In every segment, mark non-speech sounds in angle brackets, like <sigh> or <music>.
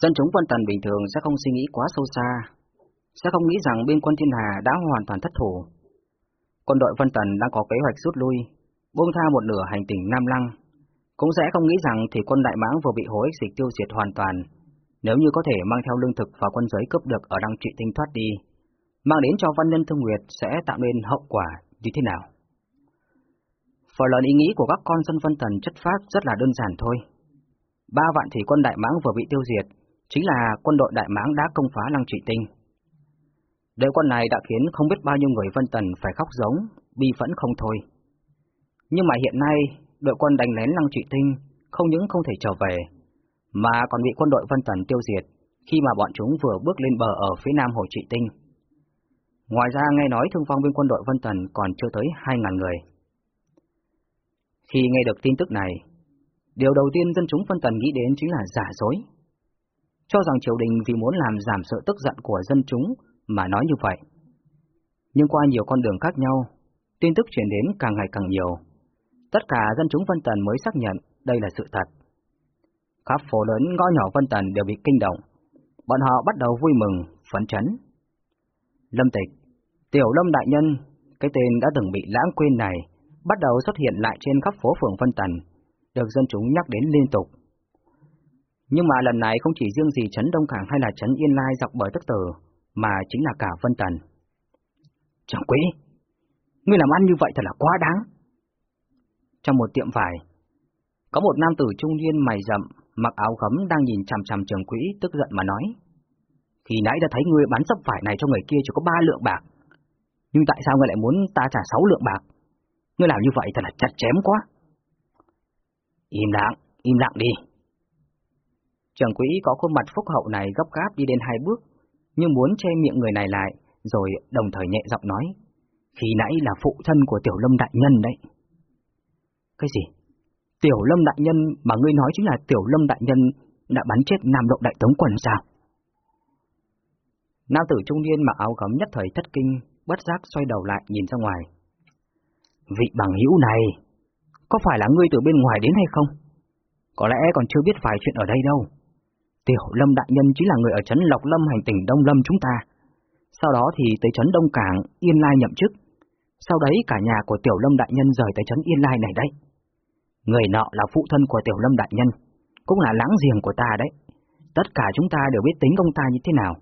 Dân chúng quân Tần bình thường sẽ không suy nghĩ quá sâu xa, sẽ không nghĩ rằng biên quân thiên hà đã hoàn toàn thất thủ. Quân đội quân Tần đang có kế hoạch rút lui, buông tha một nửa hành tinh Nam Lăng, cũng sẽ không nghĩ rằng thì quân Đại Mãng vừa bị hối dịch tiêu diệt hoàn toàn, nếu như có thể mang theo lương thực và quân giới cướp được ở đăng trị tinh thoát đi, mang đến cho văn nhân thương nguyệt sẽ tạo nên hậu quả như thế nào? Phần lớn ý nghĩ của các con dân Vân Tần chất phát rất là đơn giản thôi. Ba vạn thủy quân Đại Mãng vừa bị tiêu diệt, chính là quân đội Đại Mãng đã công phá Lăng Trị Tinh. Đội quân này đã khiến không biết bao nhiêu người Vân Tần phải khóc giống, bi phẫn không thôi. Nhưng mà hiện nay, đội quân đánh lén Lăng Trị Tinh không những không thể trở về, mà còn bị quân đội Vân Tần tiêu diệt khi mà bọn chúng vừa bước lên bờ ở phía nam Hồ Trị Tinh. Ngoài ra nghe nói thương vong bên quân đội Vân Tần còn chưa tới 2.000 người. Khi nghe được tin tức này, điều đầu tiên dân chúng Vân Tần nghĩ đến chính là giả dối. Cho rằng triều đình vì muốn làm giảm sự tức giận của dân chúng mà nói như vậy. Nhưng qua nhiều con đường khác nhau, tin tức truyền đến càng ngày càng nhiều. Tất cả dân chúng Vân Tần mới xác nhận đây là sự thật. Khắp phố lớn ngõ nhỏ Vân Tần đều bị kinh động. Bọn họ bắt đầu vui mừng, phấn chấn. Lâm Tịch, Tiểu Lâm Đại Nhân, cái tên đã từng bị lãng quên này, bắt đầu xuất hiện lại trên khắp phố phường Vân Tần, được dân chúng nhắc đến liên tục. Nhưng mà lần này không chỉ riêng gì Trấn Đông Cảng hay là Trấn Yên Lai dọc bờ tức tử, mà chính là cả Vân Tần. Chẳng quý, ngươi làm ăn như vậy thật là quá đáng. Trong một tiệm vải, có một nam tử trung niên mày rậm, mặc áo gấm đang nhìn chằm chằm trường quỹ tức giận mà nói. Khi nãy đã thấy ngươi bán sắp vải này cho người kia chỉ có ba lượng bạc. Nhưng tại sao ngươi lại muốn ta trả sáu lượng bạc? Ngươi làm như vậy thật là chặt chém quá. Im lặng, im lặng đi. Trường quỹ có khuôn mặt phúc hậu này gấp gáp đi đến hai bước, nhưng muốn che miệng người này lại, rồi đồng thời nhẹ giọng nói. Khi nãy là phụ thân của Tiểu Lâm Đại Nhân đấy. Cái gì? Tiểu Lâm Đại Nhân mà ngươi nói chính là Tiểu Lâm Đại Nhân đã bắn chết Nam Động Đại Tống Quần sao? Nam tử trung niên mặc áo gấm nhất thời thất kinh, bất giác xoay đầu lại nhìn ra ngoài. Vị bằng hữu này, có phải là ngươi từ bên ngoài đến hay không? Có lẽ còn chưa biết vài chuyện ở đây đâu. Tiểu Lâm Đại Nhân chính là người ở trấn Lộc Lâm hành tỉnh Đông Lâm chúng ta. Sau đó thì tới trấn Đông Cảng, Yên Lai nhậm chức. Sau đấy cả nhà của Tiểu Lâm Đại Nhân rời tới trấn Yên Lai này đấy. Người nọ là phụ thân của Tiểu Lâm Đại Nhân, cũng là láng giềng của ta đấy. Tất cả chúng ta đều biết tính ông ta như thế nào.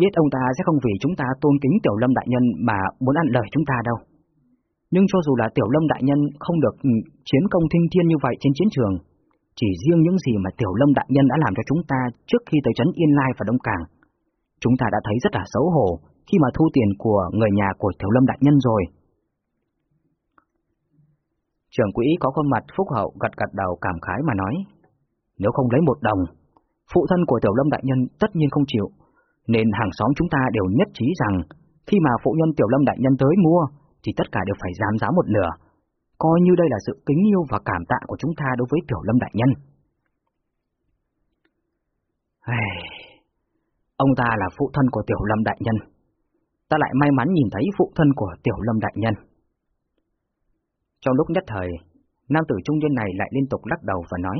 Biết ông ta sẽ không vì chúng ta tôn kính Tiểu Lâm Đại Nhân mà muốn ăn lời chúng ta đâu. Nhưng cho dù là Tiểu Lâm Đại Nhân không được ừ, chiến công thinh thiên như vậy trên chiến trường, chỉ riêng những gì mà Tiểu Lâm Đại Nhân đã làm cho chúng ta trước khi tới trấn Yên Lai và Đông Cảng, chúng ta đã thấy rất là xấu hổ khi mà thu tiền của người nhà của Tiểu Lâm Đại Nhân rồi. Trưởng quỹ có khuôn mặt phúc hậu gật gật đầu cảm khái mà nói, nếu không lấy một đồng, phụ thân của Tiểu Lâm Đại Nhân tất nhiên không chịu, nên hàng xóm chúng ta đều nhất trí rằng khi mà phụ nhân Tiểu Lâm Đại Nhân tới mua, thì tất cả đều phải giảm giá một nửa, coi như đây là sự kính yêu và cảm tạ của chúng ta đối với Tiểu Lâm Đại Nhân. Ông ta là phụ thân của Tiểu Lâm Đại Nhân. Ta lại may mắn nhìn thấy phụ thân của Tiểu Lâm Đại Nhân. Trong lúc nhất thời, nam tử trung niên này lại liên tục lắc đầu và nói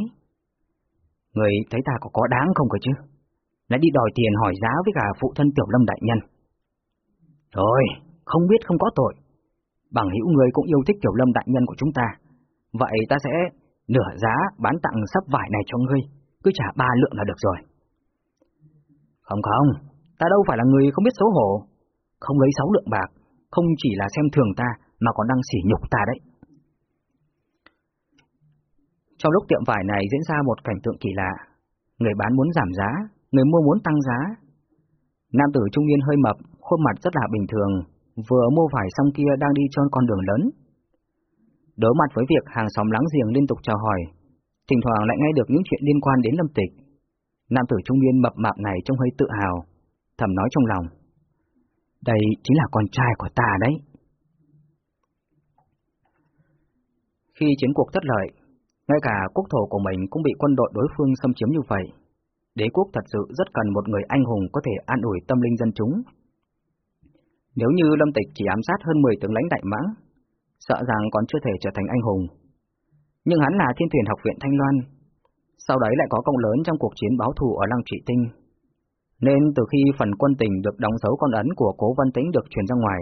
Người thấy ta có có đáng không cơ chứ? Lại đi đòi tiền hỏi giá với cả phụ thân Tiểu Lâm Đại Nhân. Thôi, không biết không có tội. Bằng hữu người cũng yêu thích Tiểu Lâm Đại Nhân của chúng ta. Vậy ta sẽ nửa giá bán tặng sắp vải này cho ngươi, cứ trả ba lượng là được rồi. Không không, ta đâu phải là người không biết xấu hổ. Không lấy sáu lượng bạc, không chỉ là xem thường ta, mà còn đang sỉ nhục ta đấy. Trong lúc tiệm vải này diễn ra một cảnh tượng kỳ lạ, người bán muốn giảm giá, người mua muốn tăng giá. Nam tử trung niên hơi mập, khuôn mặt rất là bình thường, vừa mua vải xong kia đang đi trên con đường lớn. Đối mặt với việc hàng xóm láng giềng liên tục chào hỏi, thỉnh thoảng lại nghe được những chuyện liên quan đến lâm tịch. Nam tử trung niên mập mạp này trông hơi tự hào, thầm nói trong lòng. Đây chính là con trai của ta đấy. Khi chiến cuộc thất lợi, ngay cả quốc thổ của mình cũng bị quân đội đối phương xâm chiếm như vậy. Đế quốc thật sự rất cần một người anh hùng có thể an ủi tâm linh dân chúng. Nếu như Lâm Tịch chỉ ám sát hơn 10 tướng lãnh đại mã, sợ rằng còn chưa thể trở thành anh hùng. Nhưng hắn là thiên thuyền học viện Thanh Loan. sau đấy lại có công lớn trong cuộc chiến báo thù ở Lăng Trị Tinh. Nên từ khi phần quân tình được đóng dấu con ấn của Cố Văn Tĩnh được truyền ra ngoài,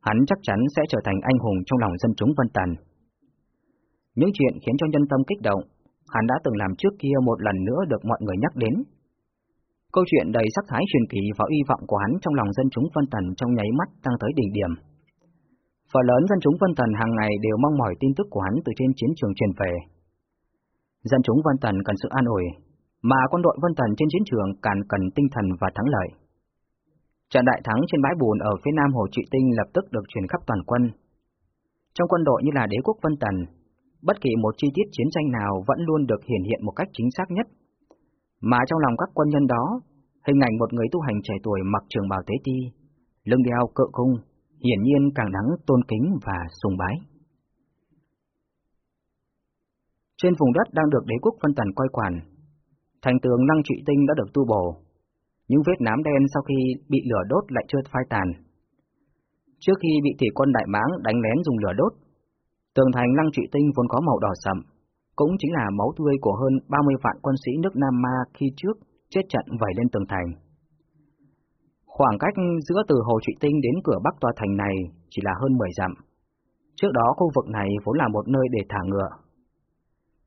hắn chắc chắn sẽ trở thành anh hùng trong lòng dân chúng Vân Tần. Những chuyện khiến cho nhân tâm kích động, hắn đã từng làm trước kia một lần nữa được mọi người nhắc đến. Câu chuyện đầy sắc thái truyền kỳ và uy vọng của hắn trong lòng dân chúng Vân Tần trong nháy mắt tăng tới đỉnh điểm. Phần lớn dân chúng Vân Tần hàng ngày đều mong mỏi tin tức của hắn từ trên chiến trường truyền về. Dân chúng Vân Tần cần sự an ủi, mà quân đội Vân Tần trên chiến trường càng cần tinh thần và thắng lợi. Trận đại thắng trên bãi bùn ở phía nam Hồ Trị Tinh lập tức được truyền khắp toàn quân. Trong quân đội như là đế quốc Vân Tần, bất kỳ một chi tiết chiến tranh nào vẫn luôn được hiển hiện một cách chính xác nhất. Mà trong lòng các quân nhân đó, hình ảnh một người tu hành trẻ tuổi mặc trường bào tế ti, lưng đeo cự cung, hiển nhiên càng đáng tôn kính và sùng bái. Trên vùng đất đang được đế quốc phân tần coi quản, thành tường năng trị tinh đã được tu bổ, những vết nám đen sau khi bị lửa đốt lại chưa phai tàn. Trước khi bị thủy quân Đại Mãng đánh lén dùng lửa đốt, tường thành lăng trị tinh vốn có màu đỏ sậm, cũng chính là máu tươi của hơn 30 vạn quân sĩ nước Nam Ma khi trước chết trận vẩy lên tường thành. Khoảng cách giữa từ Hồ Trụy Tinh đến cửa bắc tòa thành này chỉ là hơn 10 dặm. Trước đó khu vực này vốn là một nơi để thả ngựa.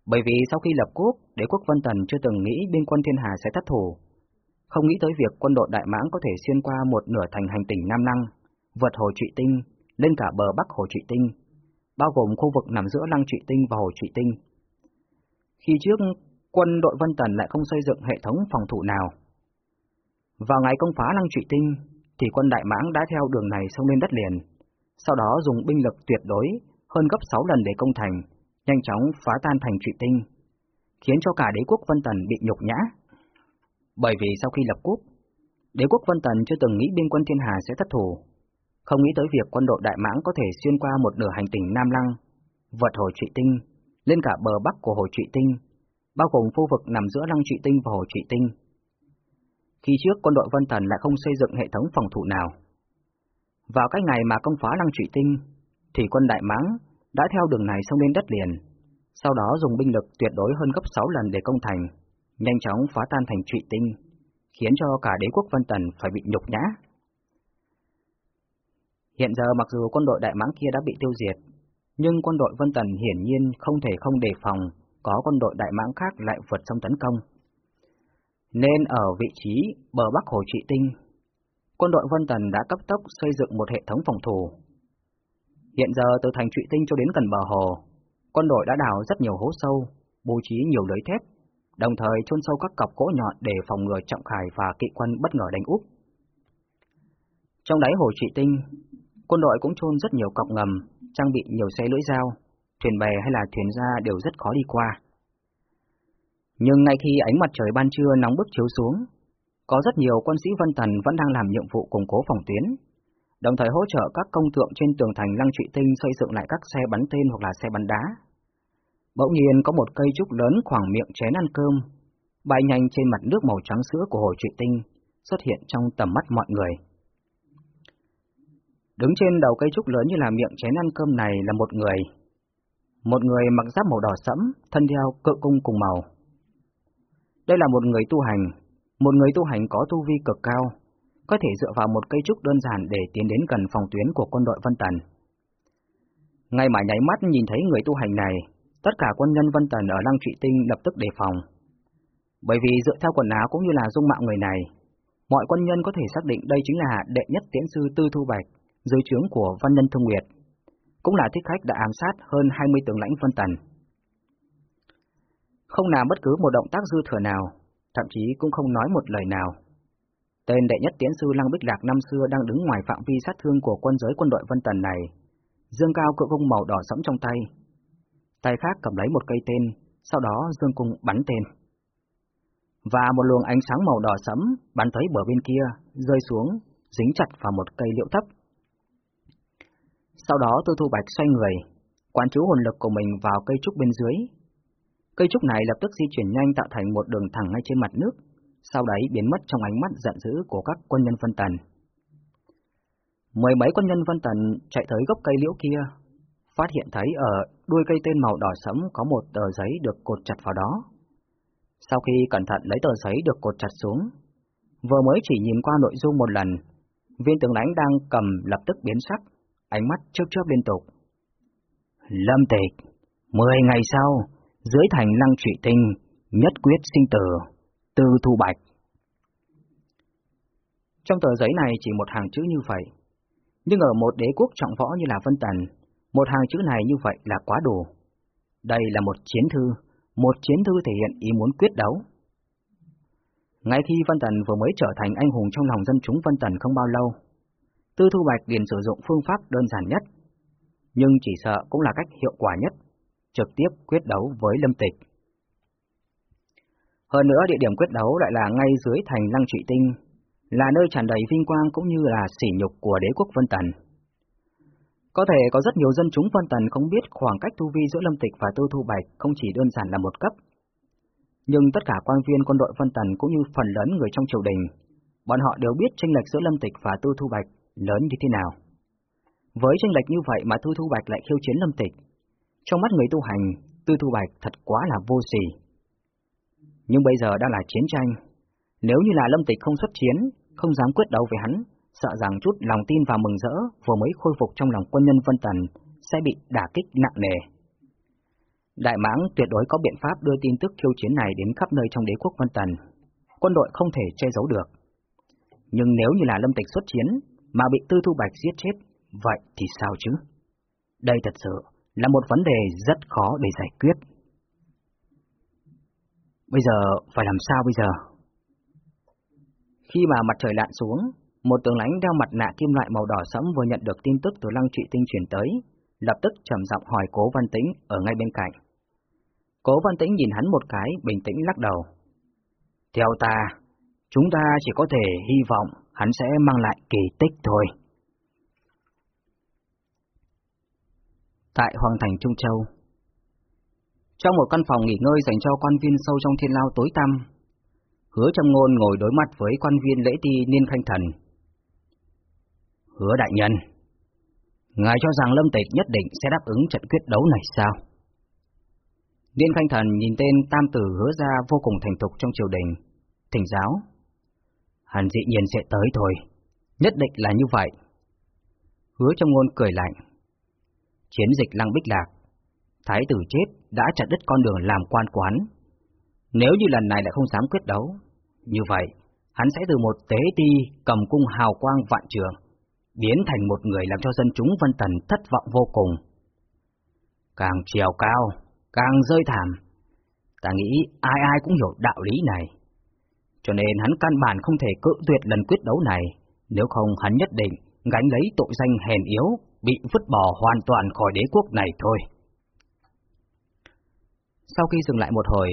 Bởi vì sau khi lập quốc, đế quốc Vân Tần chưa từng nghĩ biên quân thiên hà sẽ thất thủ. Không nghĩ tới việc quân đội Đại Mãng có thể xuyên qua một nửa thành hành tỉnh Nam Năng, vượt Hồ Trụy Tinh, lên cả bờ bắc Hồ Trụy Tinh, bao gồm khu vực nằm giữa Lăng Trụy Tinh và Hồ Trụy Tinh. Khi trước, quân đội Vân Tần lại không xây dựng hệ thống phòng thủ nào, vào ngày công phá Lăng Trụy Tinh, thì quân Đại Mãng đã theo đường này xông lên đất liền, sau đó dùng binh lực tuyệt đối hơn gấp 6 lần để công thành, nhanh chóng phá tan thành Trụy Tinh, khiến cho cả đế quốc Vân Tần bị nhục nhã. Bởi vì sau khi lập quốc, đế quốc Vân Tần chưa từng nghĩ biên quân thiên hà sẽ thất thủ, không nghĩ tới việc quân đội Đại Mãng có thể xuyên qua một nửa hành tinh Nam Lăng, vượt hồ Trụy Tinh, lên cả bờ bắc của hồ Trụy Tinh, bao gồm khu vực nằm giữa Lăng Trụy Tinh và hồ Trụy Tinh khi trước quân đội Vân Thần lại không xây dựng hệ thống phòng thủ nào. Vào cái ngày mà công phá Lăng Trụy Tinh, thì quân Đại Mãng đã theo đường này xông lên đất liền, sau đó dùng binh lực tuyệt đối hơn gấp 6 lần để công thành, nhanh chóng phá tan thành Trụy Tinh, khiến cho cả đế quốc Vân Tần phải bị nhục nhã. Hiện giờ mặc dù quân đội Đại Mãng kia đã bị tiêu diệt, nhưng quân đội Vân Tần hiển nhiên không thể không đề phòng có quân đội Đại Mãng khác lại vượt sông tấn công. Nên ở vị trí bờ bắc Hồ Trị Tinh, quân đội Vân Tần đã cấp tốc xây dựng một hệ thống phòng thủ. Hiện giờ từ thành Trụy Tinh cho đến gần bờ hồ, quân đội đã đào rất nhiều hố sâu, bố trí nhiều lưới thép, đồng thời chôn sâu các cọc gỗ nhọn để phòng ngừa trọng khải và kỵ quân bất ngờ đánh úp. Trong đáy hồ Trị Tinh, quân đội cũng chôn rất nhiều cọc ngầm, trang bị nhiều xe lưỡi dao, thuyền bè hay là thuyền ra đều rất khó đi qua. Nhưng ngay khi ánh mặt trời ban trưa nóng bức chiếu xuống, có rất nhiều quân sĩ Vân Tần vẫn đang làm nhiệm vụ củng cố phòng tuyến, đồng thời hỗ trợ các công tượng trên tường thành Lăng Trụy Tinh xây dựng lại các xe bắn tên hoặc là xe bắn đá. Bỗng nhiên có một cây trúc lớn khoảng miệng chén ăn cơm, bay nhanh trên mặt nước màu trắng sữa của hồ Trụy Tinh, xuất hiện trong tầm mắt mọi người. Đứng trên đầu cây trúc lớn như là miệng chén ăn cơm này là một người. Một người mặc giáp màu đỏ sẫm, thân đeo cự cung cùng màu. Đây là một người tu hành, một người tu hành có tu vi cực cao, có thể dựa vào một cây trúc đơn giản để tiến đến gần phòng tuyến của quân đội Vân Tần. Ngay mà nháy mắt nhìn thấy người tu hành này, tất cả quân nhân Vân Tần ở Lăng Trụy Tinh lập tức đề phòng. Bởi vì dựa theo quần áo cũng như là dung mạo người này, mọi quân nhân có thể xác định đây chính là đệ nhất tiễn sư Tư Thu Bạch, dưới trướng của Văn Nhân thông Nguyệt, cũng là thích khách đã ám sát hơn 20 tướng lãnh Vân Tần không làm bất cứ một động tác dư thừa nào, thậm chí cũng không nói một lời nào. Tên đệ nhất tiến sư Lăng Bích Lạc năm xưa đang đứng ngoài phạm vi sát thương của quân giới quân đội Vân Tần này, dương cao cự cung màu đỏ sẫm trong tay. Tay khác cầm lấy một cây tên, sau đó dương cung bắn tên. Và một luồng ánh sáng màu đỏ sẫm bắn tới bờ bên kia, rơi xuống, dính chặt vào một cây liễu thấp. Sau đó Tư Thu Bạch xoay người, quán chú hồn lực của mình vào cây trúc bên dưới, Cây trúc này lập tức di chuyển nhanh tạo thành một đường thẳng ngay trên mặt nước, sau đấy biến mất trong ánh mắt giận dữ của các quân nhân phân Tần. Mười mấy quân nhân phân Tần chạy tới gốc cây liễu kia, phát hiện thấy ở đuôi cây tên màu đỏ sẫm có một tờ giấy được cột chặt vào đó. Sau khi cẩn thận lấy tờ giấy được cột chặt xuống, vừa mới chỉ nhìn qua nội dung một lần, viên tướng lãnh đang cầm lập tức biến sắc, ánh mắt chớp chớp liên tục. Lâm Tịch, mười ngày sau, dưới thành lăng trụy tinh, nhất quyết sinh tử, tư thu bạch. Trong tờ giấy này chỉ một hàng chữ như vậy, nhưng ở một đế quốc trọng võ như là Vân Tần, một hàng chữ này như vậy là quá đủ. Đây là một chiến thư, một chiến thư thể hiện ý muốn quyết đấu. Ngay khi Vân Tần vừa mới trở thành anh hùng trong lòng dân chúng Vân Tần không bao lâu, Tư Thu Bạch liền sử dụng phương pháp đơn giản nhất, nhưng chỉ sợ cũng là cách hiệu quả nhất, trực tiếp quyết đấu với Lâm Tịch. Hơn nữa địa điểm quyết đấu lại là ngay dưới thành Lăng Trụy Tinh, là nơi tràn đầy vinh quang cũng như là sỉ nhục của đế quốc Vân Tần. Có thể có rất nhiều dân chúng Vân Tần không biết khoảng cách tu vi giữa Lâm Tịch và Tư Thu Bạch không chỉ đơn giản là một cấp. Nhưng tất cả quan viên quân đội Vân Tần cũng như phần lớn người trong triều đình, bọn họ đều biết tranh lệch giữa Lâm Tịch và Tư Thu Bạch lớn như thế nào. Với tranh lệch như vậy mà Tư Thu Bạch lại khiêu chiến Lâm Tịch, trong mắt người tu hành, Tư Thu Bạch thật quá là vô sỉ. Nhưng bây giờ đang là chiến tranh, nếu như là Lâm Tịch không xuất chiến, không dám quyết đấu với hắn, sợ rằng chút lòng tin và mừng rỡ vừa mới khôi phục trong lòng quân nhân Vân Tần sẽ bị đả kích nặng nề. Đại mãng tuyệt đối có biện pháp đưa tin tức khiêu chiến này đến khắp nơi trong đế quốc Vân Tần. Quân đội không thể che giấu được. Nhưng nếu như là Lâm Tịch xuất chiến mà bị Tư Thu Bạch giết chết, vậy thì sao chứ? Đây thật sự là một vấn đề rất khó để giải quyết. Bây giờ phải làm sao bây giờ? Khi mà mặt trời lặn xuống, một tướng lãnh đeo mặt nạ kim loại màu đỏ sẫm vừa nhận được tin tức từ lăng trị tinh truyền tới, lập tức trầm giọng hỏi Cố Văn Tĩnh ở ngay bên cạnh. Cố Văn Tĩnh nhìn hắn một cái, bình tĩnh lắc đầu. Theo ta, chúng ta chỉ có thể hy vọng hắn sẽ mang lại kỳ tích thôi. Tại Hoàng thành Trung Châu Trong một căn phòng nghỉ ngơi dành cho quan viên sâu trong thiên lao tối tăm, hứa trong ngôn ngồi đối mặt với quan viên lễ ti Niên Khanh Thần. Hứa đại nhân, ngài cho rằng Lâm Tịch nhất định sẽ đáp ứng trận quyết đấu này sao? Niên Khanh Thần nhìn tên tam tử hứa ra vô cùng thành thục trong triều đình, thỉnh giáo. Hàn dị nhiên sẽ tới thôi, nhất định là như vậy. Hứa trong ngôn cười lạnh. Chiến dịch lăng bích lạc, thái tử chết đã chặt đứt con đường làm quan quán. Nếu như lần này lại không dám quyết đấu, như vậy, hắn sẽ từ một tế ti cầm cung hào quang vạn trường, biến thành một người làm cho dân chúng Vân Tần thất vọng vô cùng. Càng trèo cao, càng rơi thảm. Ta nghĩ ai ai cũng hiểu đạo lý này. Cho nên hắn căn bản không thể cự tuyệt lần quyết đấu này, nếu không hắn nhất định gánh lấy tội danh hèn yếu, bị vứt bỏ hoàn toàn khỏi đế quốc này thôi. Sau khi dừng lại một hồi,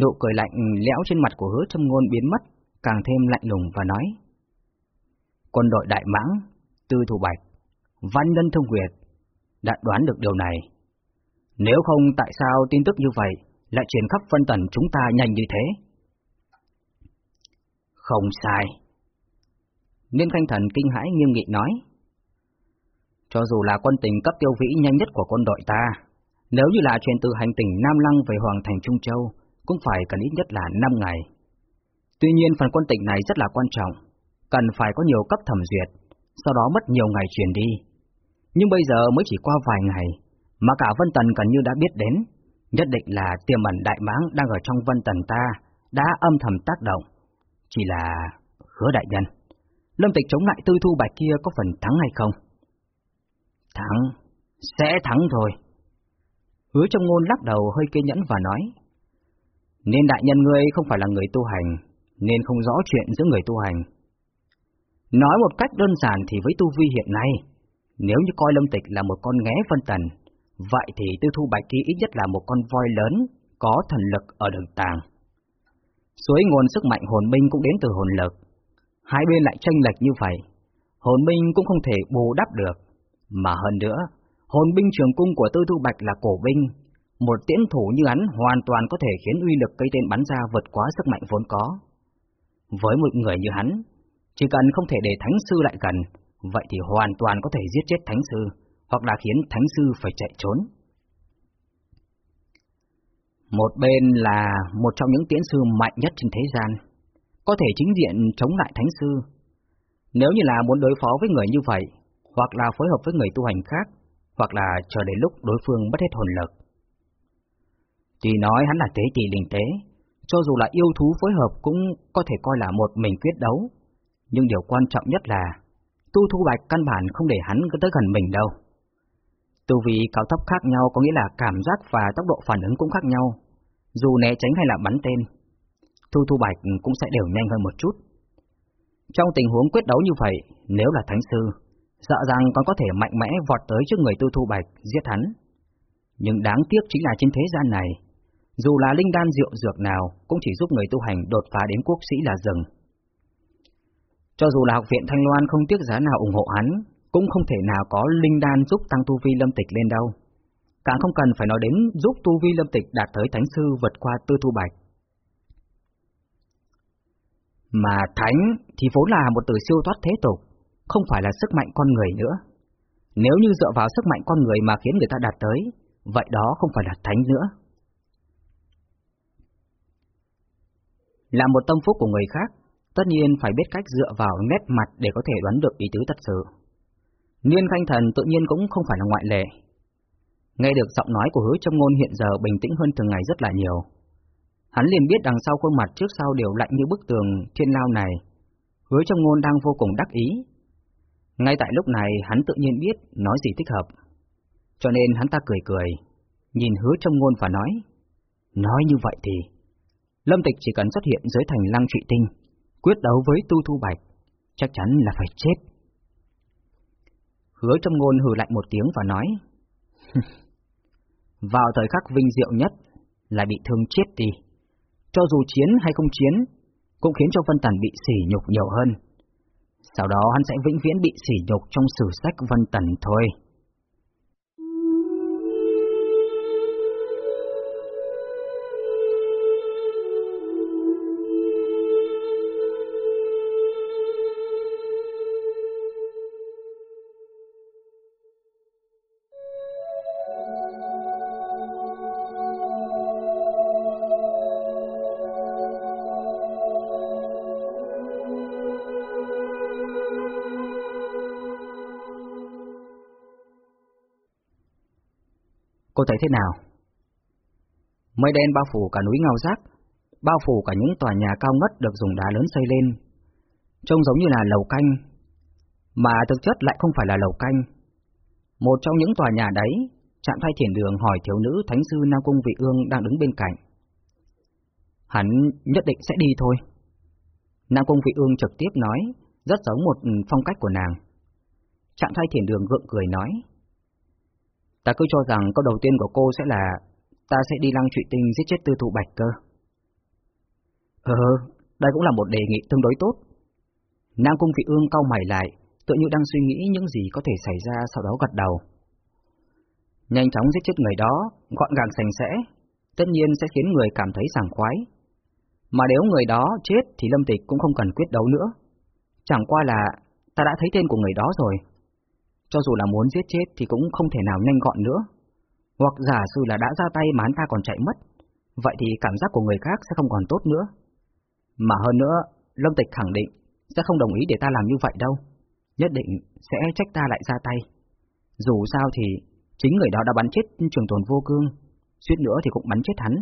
nụ cười lạnh lẽo trên mặt của hứa châm ngôn biến mất, càng thêm lạnh lùng và nói. Quân đội Đại Mãng, Tư Thủ Bạch, Văn Nhân Thông Nguyệt đã đoán được điều này. Nếu không tại sao tin tức như vậy lại truyền khắp phân tần chúng ta nhanh như thế? Không sai. Niên Khanh Thần kinh hãi nghiêm nghị nói. Cho dù là quân tình cấp tiêu vĩ nhanh nhất của quân đội ta, nếu như là truyền từ hành tỉnh Nam Lăng về Hoàng thành Trung Châu, cũng phải cần ít nhất là 5 ngày. Tuy nhiên phần quân tịch này rất là quan trọng, cần phải có nhiều cấp thẩm duyệt, sau đó mất nhiều ngày truyền đi. Nhưng bây giờ mới chỉ qua vài ngày, mà cả Vân Tần gần như đã biết đến, nhất định là tiềm ẩn đại mãng đang ở trong Vân Tần ta, đã âm thầm tác động. Chỉ là hứa đại nhân, Lâm Tịch chống lại tư thu bạch kia có phần thắng hay không? Thắng, sẽ thắng thôi. Hứa trong ngôn lắc đầu hơi kiên nhẫn và nói, nên đại nhân ngươi không phải là người tu hành, nên không rõ chuyện giữa người tu hành. Nói một cách đơn giản thì với tu vi hiện nay, nếu như coi Lâm Tịch là một con nghé phân tần, vậy thì Tư Thu Bạch kia ít nhất là một con voi lớn, có thần lực ở đường tàng. Suối nguồn sức mạnh hồn binh cũng đến từ hồn lực. Hai bên lại tranh lệch như vậy, hồn binh cũng không thể bù đắp được. Mà hơn nữa, hồn binh trường cung của Tư Thu Bạch là cổ binh, một tiễn thủ như hắn hoàn toàn có thể khiến uy lực cây tên bắn ra vượt quá sức mạnh vốn có. Với một người như hắn, chỉ cần không thể để thánh sư lại gần, vậy thì hoàn toàn có thể giết chết thánh sư, hoặc là khiến thánh sư phải chạy trốn. Một bên là một trong những tiễn sư mạnh nhất trên thế gian, có thể chính diện chống lại thánh sư. Nếu như là muốn đối phó với người như vậy, hoặc là phối hợp với người tu hành khác, hoặc là chờ đến lúc đối phương mất hết hồn lực. Chỉ nói hắn là tế tỷ đình tế, cho dù là yêu thú phối hợp cũng có thể coi là một mình quyết đấu, nhưng điều quan trọng nhất là tu thu bạch căn bản không để hắn tới gần mình đâu. Tu vì cao thấp khác nhau có nghĩa là cảm giác và tốc độ phản ứng cũng khác nhau, dù né tránh hay là bắn tên. Tu thu bạch cũng sẽ đều nhanh hơn một chút. Trong tình huống quyết đấu như vậy, nếu là thánh sư, dạ sợ rằng còn có thể mạnh mẽ vọt tới trước người tu thu bạch, giết hắn. Nhưng đáng tiếc chính là trên thế gian này, dù là linh đan rượu dược nào cũng chỉ giúp người tu hành đột phá đến quốc sĩ là rừng. Cho dù là học viện Thanh Loan không tiếc giá nào ủng hộ hắn, cũng không thể nào có linh đan giúp tăng tu vi lâm tịch lên đâu. Càng không cần phải nói đến giúp tu vi lâm tịch đạt tới thánh sư vượt qua tư thu bạch. Mà thánh thì vốn là một từ siêu thoát thế tục, không phải là sức mạnh con người nữa. Nếu như dựa vào sức mạnh con người mà khiến người ta đạt tới, vậy đó không phải là thánh nữa. Là một tâm phúc của người khác, tất nhiên phải biết cách dựa vào nét mặt để có thể đoán được ý tứ thật sự. Niên Khanh Thần tự nhiên cũng không phải là ngoại lệ. Nghe được giọng nói của hứa trong ngôn hiện giờ bình tĩnh hơn thường ngày rất là nhiều. Hắn liền biết đằng sau khuôn mặt trước sau đều lạnh như bức tường thiên lao này. Hứa trong ngôn đang vô cùng đắc ý. Ngay tại lúc này hắn tự nhiên biết nói gì thích hợp. Cho nên hắn ta cười cười, nhìn hứa trong ngôn và nói. Nói như vậy thì, Lâm Tịch chỉ cần xuất hiện dưới thành lăng trụy tinh, quyết đấu với Tu Thu Bạch, chắc chắn là phải chết. Hứa trong ngôn hừ lạnh một tiếng và nói, <laughs> vào thời khắc vinh diệu nhất là bị thương chết đi, cho dù chiến hay không chiến, cũng khiến cho Vân Tần bị sỉ nhục nhiều hơn. Sau đó hắn sẽ vĩnh viễn bị sỉ nhục trong sử sách Vân Tần thôi. Cô thấy thế nào? Mây đen bao phủ cả núi ngao giác, bao phủ cả những tòa nhà cao ngất được dùng đá lớn xây lên. Trông giống như là lầu canh, mà thực chất lại không phải là lầu canh. Một trong những tòa nhà đấy, chạm thay thiền đường hỏi thiếu nữ thánh sư Nam Cung Vị Ương đang đứng bên cạnh. Hắn nhất định sẽ đi thôi. Nam Cung Vị Ương trực tiếp nói, rất giống một phong cách của nàng. Chạm thay thiền đường gượng cười nói. Ta cứ cho rằng câu đầu tiên của cô sẽ là ta sẽ đi lăng trụy tinh giết chết tư thụ bạch cơ. Ờ, đây cũng là một đề nghị tương đối tốt. Nam Cung Vị Ương cau mày lại, tự như đang suy nghĩ những gì có thể xảy ra sau đó gật đầu. Nhanh chóng giết chết người đó, gọn gàng sành sẽ, tất nhiên sẽ khiến người cảm thấy sảng khoái. Mà nếu người đó chết thì Lâm Tịch cũng không cần quyết đấu nữa. Chẳng qua là ta đã thấy tên của người đó rồi. Cho dù là muốn giết chết thì cũng không thể nào nhanh gọn nữa. Hoặc giả sử là đã ra tay mà hắn ta còn chạy mất, vậy thì cảm giác của người khác sẽ không còn tốt nữa. Mà hơn nữa, Lâm Tịch khẳng định sẽ không đồng ý để ta làm như vậy đâu. Nhất định sẽ trách ta lại ra tay. Dù sao thì chính người đó đã bắn chết trường tồn vô cương, suýt nữa thì cũng bắn chết hắn.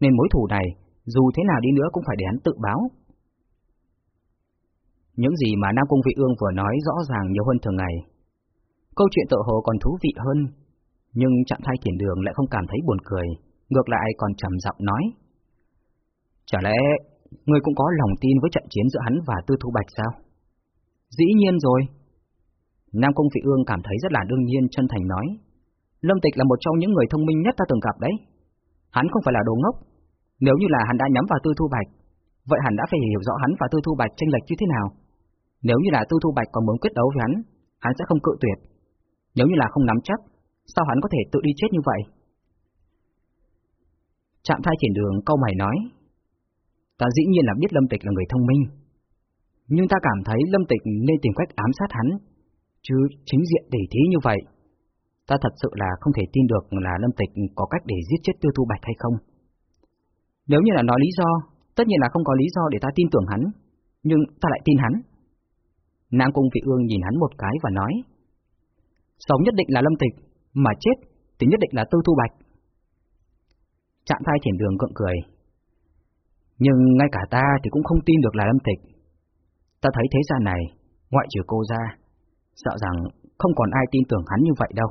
Nên mối thù này, dù thế nào đi nữa cũng phải để hắn tự báo. Những gì mà Nam Cung Vị Ương vừa nói rõ ràng nhiều hơn thường ngày, Câu chuyện tự hồ còn thú vị hơn, nhưng trạng thái thiền đường lại không cảm thấy buồn cười, ngược lại còn trầm giọng nói. Chả lẽ ngươi cũng có lòng tin với trận chiến giữa hắn và Tư Thu Bạch sao? Dĩ nhiên rồi. Nam Cung vị Ương cảm thấy rất là đương nhiên chân thành nói. Lâm Tịch là một trong những người thông minh nhất ta từng gặp đấy. Hắn không phải là đồ ngốc. Nếu như là hắn đã nhắm vào Tư Thu Bạch, vậy hắn đã phải hiểu rõ hắn và Tư Thu Bạch tranh lệch như thế nào. Nếu như là Tư Thu Bạch còn muốn quyết đấu với hắn, hắn sẽ không cự tuyệt. Nếu như là không nắm chắc, sao hắn có thể tự đi chết như vậy? Trạm thai triển đường câu mày nói, ta dĩ nhiên là biết Lâm Tịch là người thông minh, nhưng ta cảm thấy Lâm Tịch nên tìm cách ám sát hắn, chứ chính diện để thí như vậy. Ta thật sự là không thể tin được là Lâm Tịch có cách để giết chết Tiêu Thu Bạch hay không. Nếu như là nói lý do, tất nhiên là không có lý do để ta tin tưởng hắn, nhưng ta lại tin hắn. Nam Cung Vị Ương nhìn hắn một cái và nói, Sống nhất định là lâm tịch, mà chết thì nhất định là tư thu bạch. Trạng thai thiền đường gượng cười. Nhưng ngay cả ta thì cũng không tin được là lâm tịch. Ta thấy thế gian này, ngoại trừ cô ra, sợ rằng không còn ai tin tưởng hắn như vậy đâu.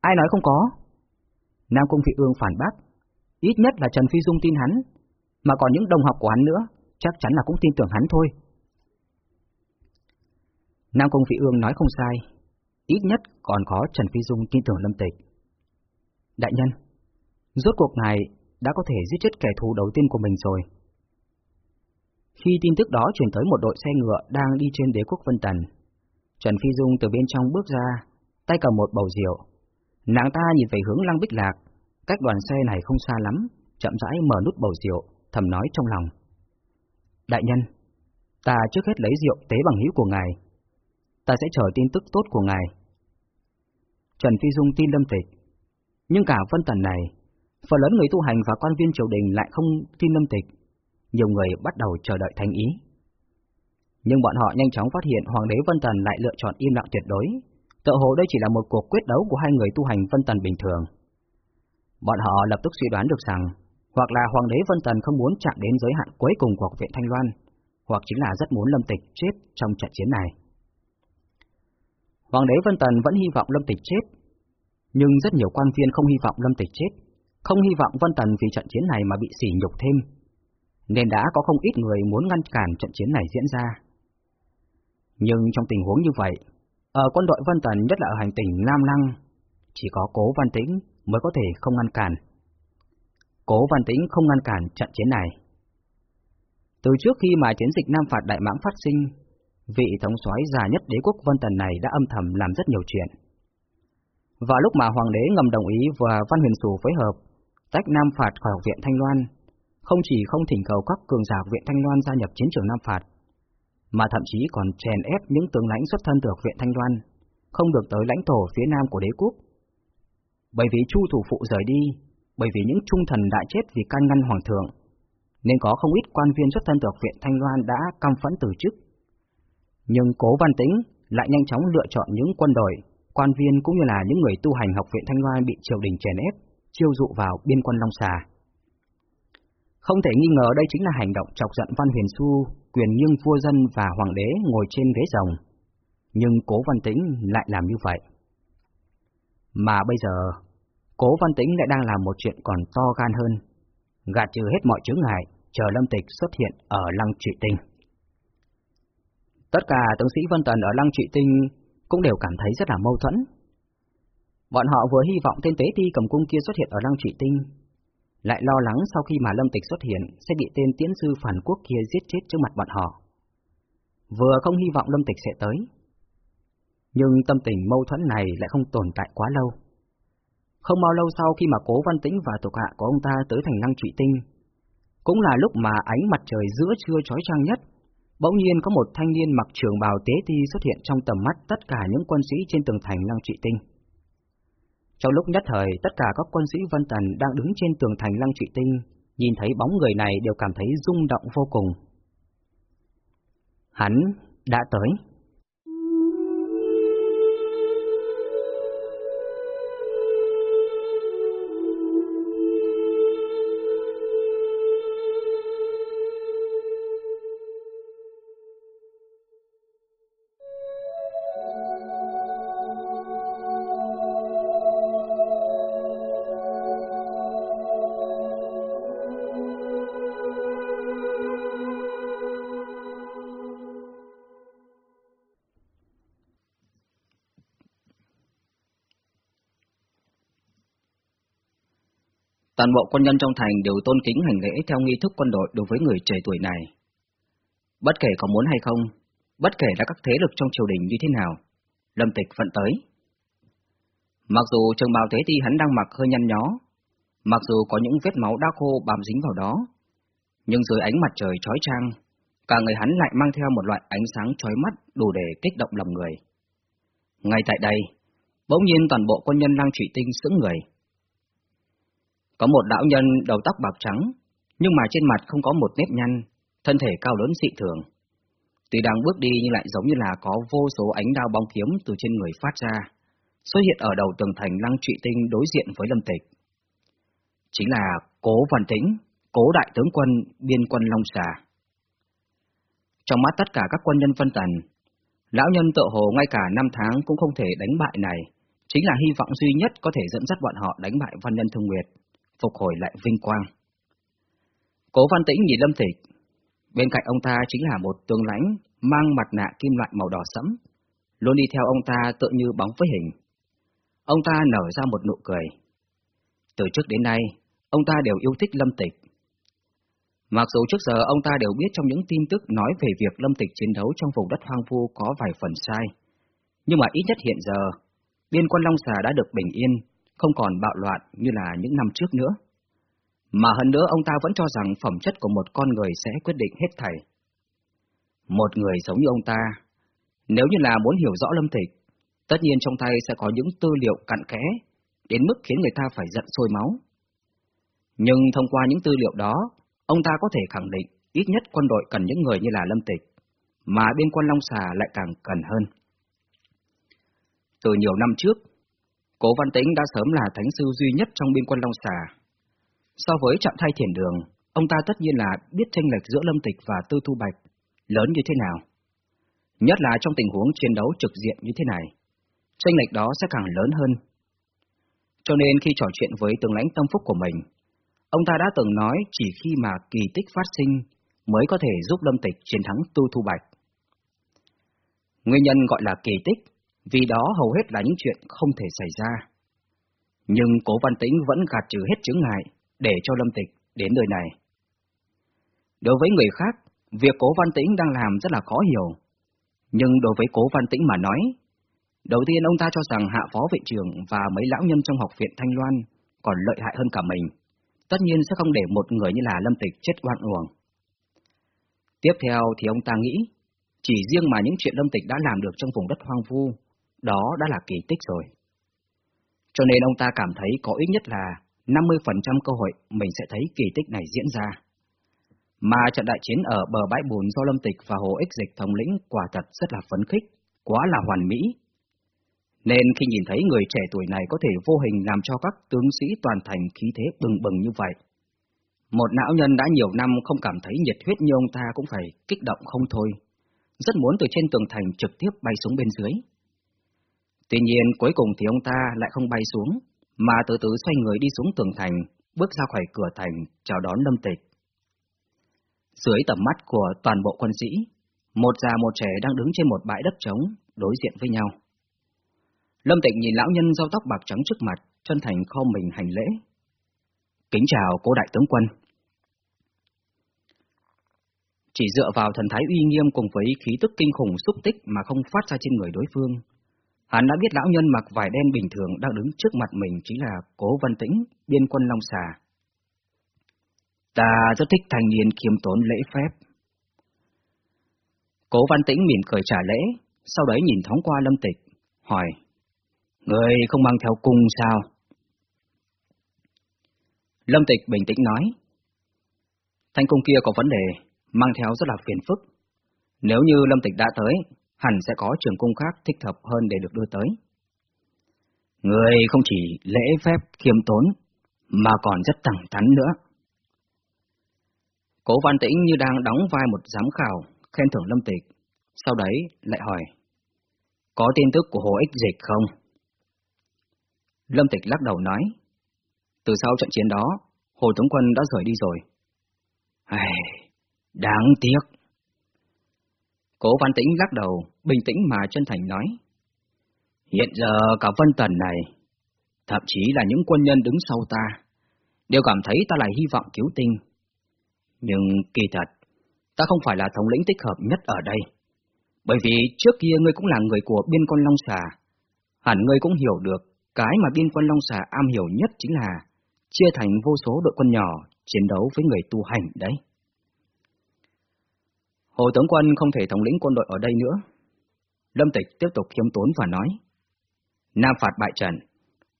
Ai nói không có? Nam Cung thị Ương phản bác. Ít nhất là Trần Phi Dung tin hắn, mà còn những đồng học của hắn nữa, chắc chắn là cũng tin tưởng hắn thôi. Nam Cung thị Ương nói không sai, ít nhất còn có Trần Phi Dung tin tưởng Lâm Tịch. Đại nhân, rốt cuộc này đã có thể giết chết kẻ thù đầu tiên của mình rồi. Khi tin tức đó truyền tới một đội xe ngựa đang đi trên đế quốc Vân Tần, Trần Phi Dung từ bên trong bước ra, tay cầm một bầu rượu. Nàng ta nhìn về hướng Lăng Bích Lạc, cách đoàn xe này không xa lắm, chậm rãi mở nút bầu rượu, thầm nói trong lòng. Đại nhân, ta trước hết lấy rượu tế bằng hữu của ngài. Ta sẽ chờ tin tức tốt của ngài. Trần Phi Dung tin Lâm Tịch. Nhưng cả Vân Tần này, phần lớn người tu hành và quan viên triều đình lại không tin Lâm Tịch. Nhiều người bắt đầu chờ đợi thành ý. Nhưng bọn họ nhanh chóng phát hiện Hoàng đế Vân Tần lại lựa chọn im lặng tuyệt đối. Tự hồ đây chỉ là một cuộc quyết đấu của hai người tu hành Vân Tần bình thường. Bọn họ lập tức suy đoán được rằng, hoặc là Hoàng đế Vân Tần không muốn chạm đến giới hạn cuối cùng của Viện Thanh Loan, hoặc chính là rất muốn Lâm Tịch chết trong trận chiến này. Hoàng đế Vân Tần vẫn hy vọng Lâm Tịch chết, nhưng rất nhiều quan viên không hy vọng Lâm Tịch chết, không hy vọng Vân Tần vì trận chiến này mà bị sỉ nhục thêm, nên đã có không ít người muốn ngăn cản trận chiến này diễn ra. Nhưng trong tình huống như vậy, ở quân đội Vân Tần nhất là ở hành tỉnh Nam Lăng, chỉ có Cố Văn Tĩnh mới có thể không ngăn cản. Cố Văn Tĩnh không ngăn cản trận chiến này. Từ trước khi mà chiến dịch Nam Phạt Đại Mãng phát sinh, vị thống soái già nhất đế quốc Vân Tần này đã âm thầm làm rất nhiều chuyện. Và lúc mà Hoàng đế ngầm đồng ý và Văn Huyền Sù phối hợp, tách Nam Phạt khỏi học viện Thanh Loan, không chỉ không thỉnh cầu các cường giả viện Thanh Loan gia nhập chiến trường Nam Phạt, mà thậm chí còn chèn ép những tướng lãnh xuất thân từ học viện Thanh Loan, không được tới lãnh thổ phía nam của đế quốc. Bởi vì Chu thủ phụ rời đi, bởi vì những trung thần đã chết vì can ngăn hoàng thượng, nên có không ít quan viên xuất thân từ học viện Thanh Loan đã căm phẫn từ chức. Nhưng Cố Văn Tĩnh lại nhanh chóng lựa chọn những quân đội, quan viên cũng như là những người tu hành học viện Thanh Loan bị triều đình chèn ép, chiêu dụ vào biên quân Long Xà. Không thể nghi ngờ đây chính là hành động chọc giận Văn Huyền Xu, quyền nhưng vua dân và hoàng đế ngồi trên ghế rồng. Nhưng Cố Văn Tĩnh lại làm như vậy. Mà bây giờ, Cố Văn Tĩnh lại đang làm một chuyện còn to gan hơn, gạt trừ hết mọi chướng ngại, chờ Lâm Tịch xuất hiện ở Lăng Trị Tinh. Tất cả tướng sĩ Vân Tần ở Lăng Trị Tinh cũng đều cảm thấy rất là mâu thuẫn. Bọn họ vừa hy vọng tên tế ti cầm cung kia xuất hiện ở Lăng Trị Tinh, lại lo lắng sau khi mà Lâm Tịch xuất hiện sẽ bị tên tiễn sư phản quốc kia giết chết trước mặt bọn họ. Vừa không hy vọng Lâm Tịch sẽ tới, nhưng tâm tình mâu thuẫn này lại không tồn tại quá lâu. Không bao lâu sau khi mà Cố Văn Tĩnh và thuộc hạ của ông ta tới thành lăng Trị tinh, cũng là lúc mà ánh mặt trời giữa trưa chói chang nhất, bỗng nhiên có một thanh niên mặc trường bào tế ti xuất hiện trong tầm mắt tất cả những quân sĩ trên tường thành lăng trị tinh. Trong lúc nhất thời, tất cả các quân sĩ Vân Tần đang đứng trên tường thành lăng trị tinh, nhìn thấy bóng người này đều cảm thấy rung động vô cùng. Hắn đã tới. Toàn bộ quân nhân trong thành đều tôn kính hành lễ theo nghi thức quân đội đối với người trẻ tuổi này. Bất kể có muốn hay không, bất kể là các thế lực trong triều đình như thế nào, Lâm Tịch vẫn tới. Mặc dù trường bào thế ti hắn đang mặc hơi nhăn nhó, mặc dù có những vết máu đã khô bám dính vào đó, nhưng dưới ánh mặt trời chói chang, cả người hắn lại mang theo một loại ánh sáng chói mắt đủ để kích động lòng người. Ngay tại đây, bỗng nhiên toàn bộ quân nhân lang trụy tinh sững người. Có một lão nhân đầu tóc bạc trắng, nhưng mà trên mặt không có một nếp nhăn, thân thể cao lớn dị thường. Tuy đang bước đi nhưng lại giống như là có vô số ánh đao bóng kiếm từ trên người phát ra, xuất hiện ở đầu tường thành lăng trụy tinh đối diện với lâm tịch. Chính là Cố Văn Tĩnh, Cố Đại Tướng Quân, Biên Quân Long Xà. Trong mắt tất cả các quân nhân phân tần, lão nhân tự hồ ngay cả năm tháng cũng không thể đánh bại này, chính là hy vọng duy nhất có thể dẫn dắt bọn họ đánh bại Văn Nhân Thương Nguyệt, phục hồi lại vinh quang. Cố Văn Tĩnh nhìn Lâm Tịch, bên cạnh ông ta chính là một tướng lãnh mang mặt nạ kim loại màu đỏ sẫm, luôn đi theo ông ta tựa như bóng với hình. Ông ta nở ra một nụ cười. Từ trước đến nay, ông ta đều yêu thích Lâm Tịch. Mặc dù trước giờ ông ta đều biết trong những tin tức nói về việc Lâm Tịch chiến đấu trong vùng đất hoang vu có vài phần sai, nhưng mà ít nhất hiện giờ, biên quan Long Xà đã được bình yên, không còn bạo loạn như là những năm trước nữa. Mà hơn nữa ông ta vẫn cho rằng phẩm chất của một con người sẽ quyết định hết thảy. Một người giống như ông ta, nếu như là muốn hiểu rõ Lâm Tịch, tất nhiên trong tay sẽ có những tư liệu cặn kẽ, đến mức khiến người ta phải giận sôi máu. Nhưng thông qua những tư liệu đó, ông ta có thể khẳng định ít nhất quân đội cần những người như là Lâm Tịch, mà bên quân Long Xà lại càng cần hơn. Từ nhiều năm trước, Cố Văn Tĩnh đã sớm là thánh sư duy nhất trong biên quân Long Xà. So với trạm thay thiền đường, ông ta tất nhiên là biết tranh lệch giữa Lâm Tịch và Tư Thu Bạch lớn như thế nào. Nhất là trong tình huống chiến đấu trực diện như thế này, tranh lệch đó sẽ càng lớn hơn. Cho nên khi trò chuyện với tướng lãnh tâm phúc của mình, ông ta đã từng nói chỉ khi mà kỳ tích phát sinh mới có thể giúp Lâm Tịch chiến thắng Tư Thu Bạch. Nguyên nhân gọi là kỳ tích vì đó hầu hết là những chuyện không thể xảy ra. Nhưng Cố Văn Tĩnh vẫn gạt trừ hết chứng ngại để cho Lâm Tịch đến nơi này. Đối với người khác, việc Cố Văn Tĩnh đang làm rất là khó hiểu. Nhưng đối với Cố Văn Tĩnh mà nói, đầu tiên ông ta cho rằng hạ phó viện trưởng và mấy lão nhân trong học viện Thanh Loan còn lợi hại hơn cả mình. Tất nhiên sẽ không để một người như là Lâm Tịch chết oan uổng. Tiếp theo thì ông ta nghĩ, chỉ riêng mà những chuyện Lâm Tịch đã làm được trong vùng đất hoang vu đó đã là kỳ tích rồi. Cho nên ông ta cảm thấy có ít nhất là 50% cơ hội mình sẽ thấy kỳ tích này diễn ra. Mà trận đại chiến ở bờ bãi bùn do Lâm Tịch và Hồ Ích Dịch thống lĩnh quả thật rất là phấn khích, quá là hoàn mỹ. Nên khi nhìn thấy người trẻ tuổi này có thể vô hình làm cho các tướng sĩ toàn thành khí thế bừng bừng như vậy, một não nhân đã nhiều năm không cảm thấy nhiệt huyết như ông ta cũng phải kích động không thôi, rất muốn từ trên tường thành trực tiếp bay xuống bên dưới. Tuy nhiên cuối cùng thì ông ta lại không bay xuống, mà từ từ xoay người đi xuống tường thành, bước ra khỏi cửa thành, chào đón Lâm Tịch. Dưới tầm mắt của toàn bộ quân sĩ, một già một trẻ đang đứng trên một bãi đất trống, đối diện với nhau. Lâm Tịch nhìn lão nhân râu tóc bạc trắng trước mặt, chân thành kho mình hành lễ. Kính chào cô đại tướng quân. Chỉ dựa vào thần thái uy nghiêm cùng với khí tức kinh khủng xúc tích mà không phát ra trên người đối phương, Hắn đã biết lão nhân mặc vải đen bình thường đang đứng trước mặt mình chính là Cố Văn Tĩnh, biên quân Long Xà. Ta rất thích thanh niên khiêm tốn lễ phép. Cố Văn Tĩnh mỉm cười trả lễ, sau đấy nhìn thoáng qua Lâm Tịch, hỏi, Người không mang theo cung sao? Lâm Tịch bình tĩnh nói, Thanh cung kia có vấn đề, mang theo rất là phiền phức. Nếu như Lâm Tịch đã tới, hẳn sẽ có trường cung khác thích hợp hơn để được đưa tới. Người không chỉ lễ phép khiêm tốn, mà còn rất thẳng thắn nữa. Cố Văn Tĩnh như đang đóng vai một giám khảo, khen thưởng Lâm Tịch, sau đấy lại hỏi, có tin tức của Hồ Ích Dịch không? Lâm Tịch lắc đầu nói, từ sau trận chiến đó, Hồ Tướng Quân đã rời đi rồi. Ai, đáng tiếc. Cố Văn Tĩnh lắc đầu, bình tĩnh mà chân thành nói. Hiện giờ cả Vân Tần này, thậm chí là những quân nhân đứng sau ta, đều cảm thấy ta là hy vọng cứu tinh. Nhưng kỳ thật, ta không phải là thống lĩnh tích hợp nhất ở đây. Bởi vì trước kia ngươi cũng là người của biên quân Long Xà, hẳn ngươi cũng hiểu được cái mà biên quân Long Xà am hiểu nhất chính là chia thành vô số đội quân nhỏ chiến đấu với người tu hành đấy. Hồ tướng quân không thể thống lĩnh quân đội ở đây nữa. Lâm Tịch tiếp tục khiêm tốn và nói. Nam phạt bại trận,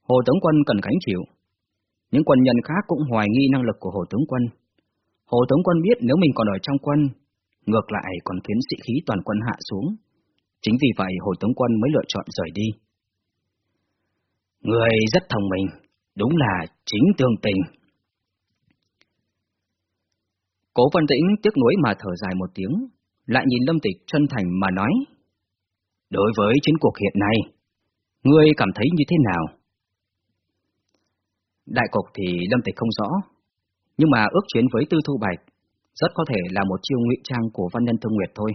Hồ tướng quân cần gánh chịu. những quân nhân khác cũng hoài nghi năng lực của Hồ Tướng Quân. Hồ Tướng Quân biết nếu mình còn ở trong quân, ngược lại còn khiến sĩ khí toàn quân hạ xuống. Chính vì vậy Hồ Tướng Quân mới lựa chọn rời đi. Người rất thông minh, đúng là chính tương tình. Cố Văn Tĩnh tiếc nuối mà thở dài một tiếng, lại nhìn Lâm Tịch chân thành mà nói. Đối với chiến cuộc hiện nay, ngươi cảm thấy như thế nào? Đại cục thì Lâm Tịch không rõ, nhưng mà ước chiến với Tư Thu Bạch rất có thể là một chiêu ngụy trang của Văn Nhân Thương Nguyệt thôi.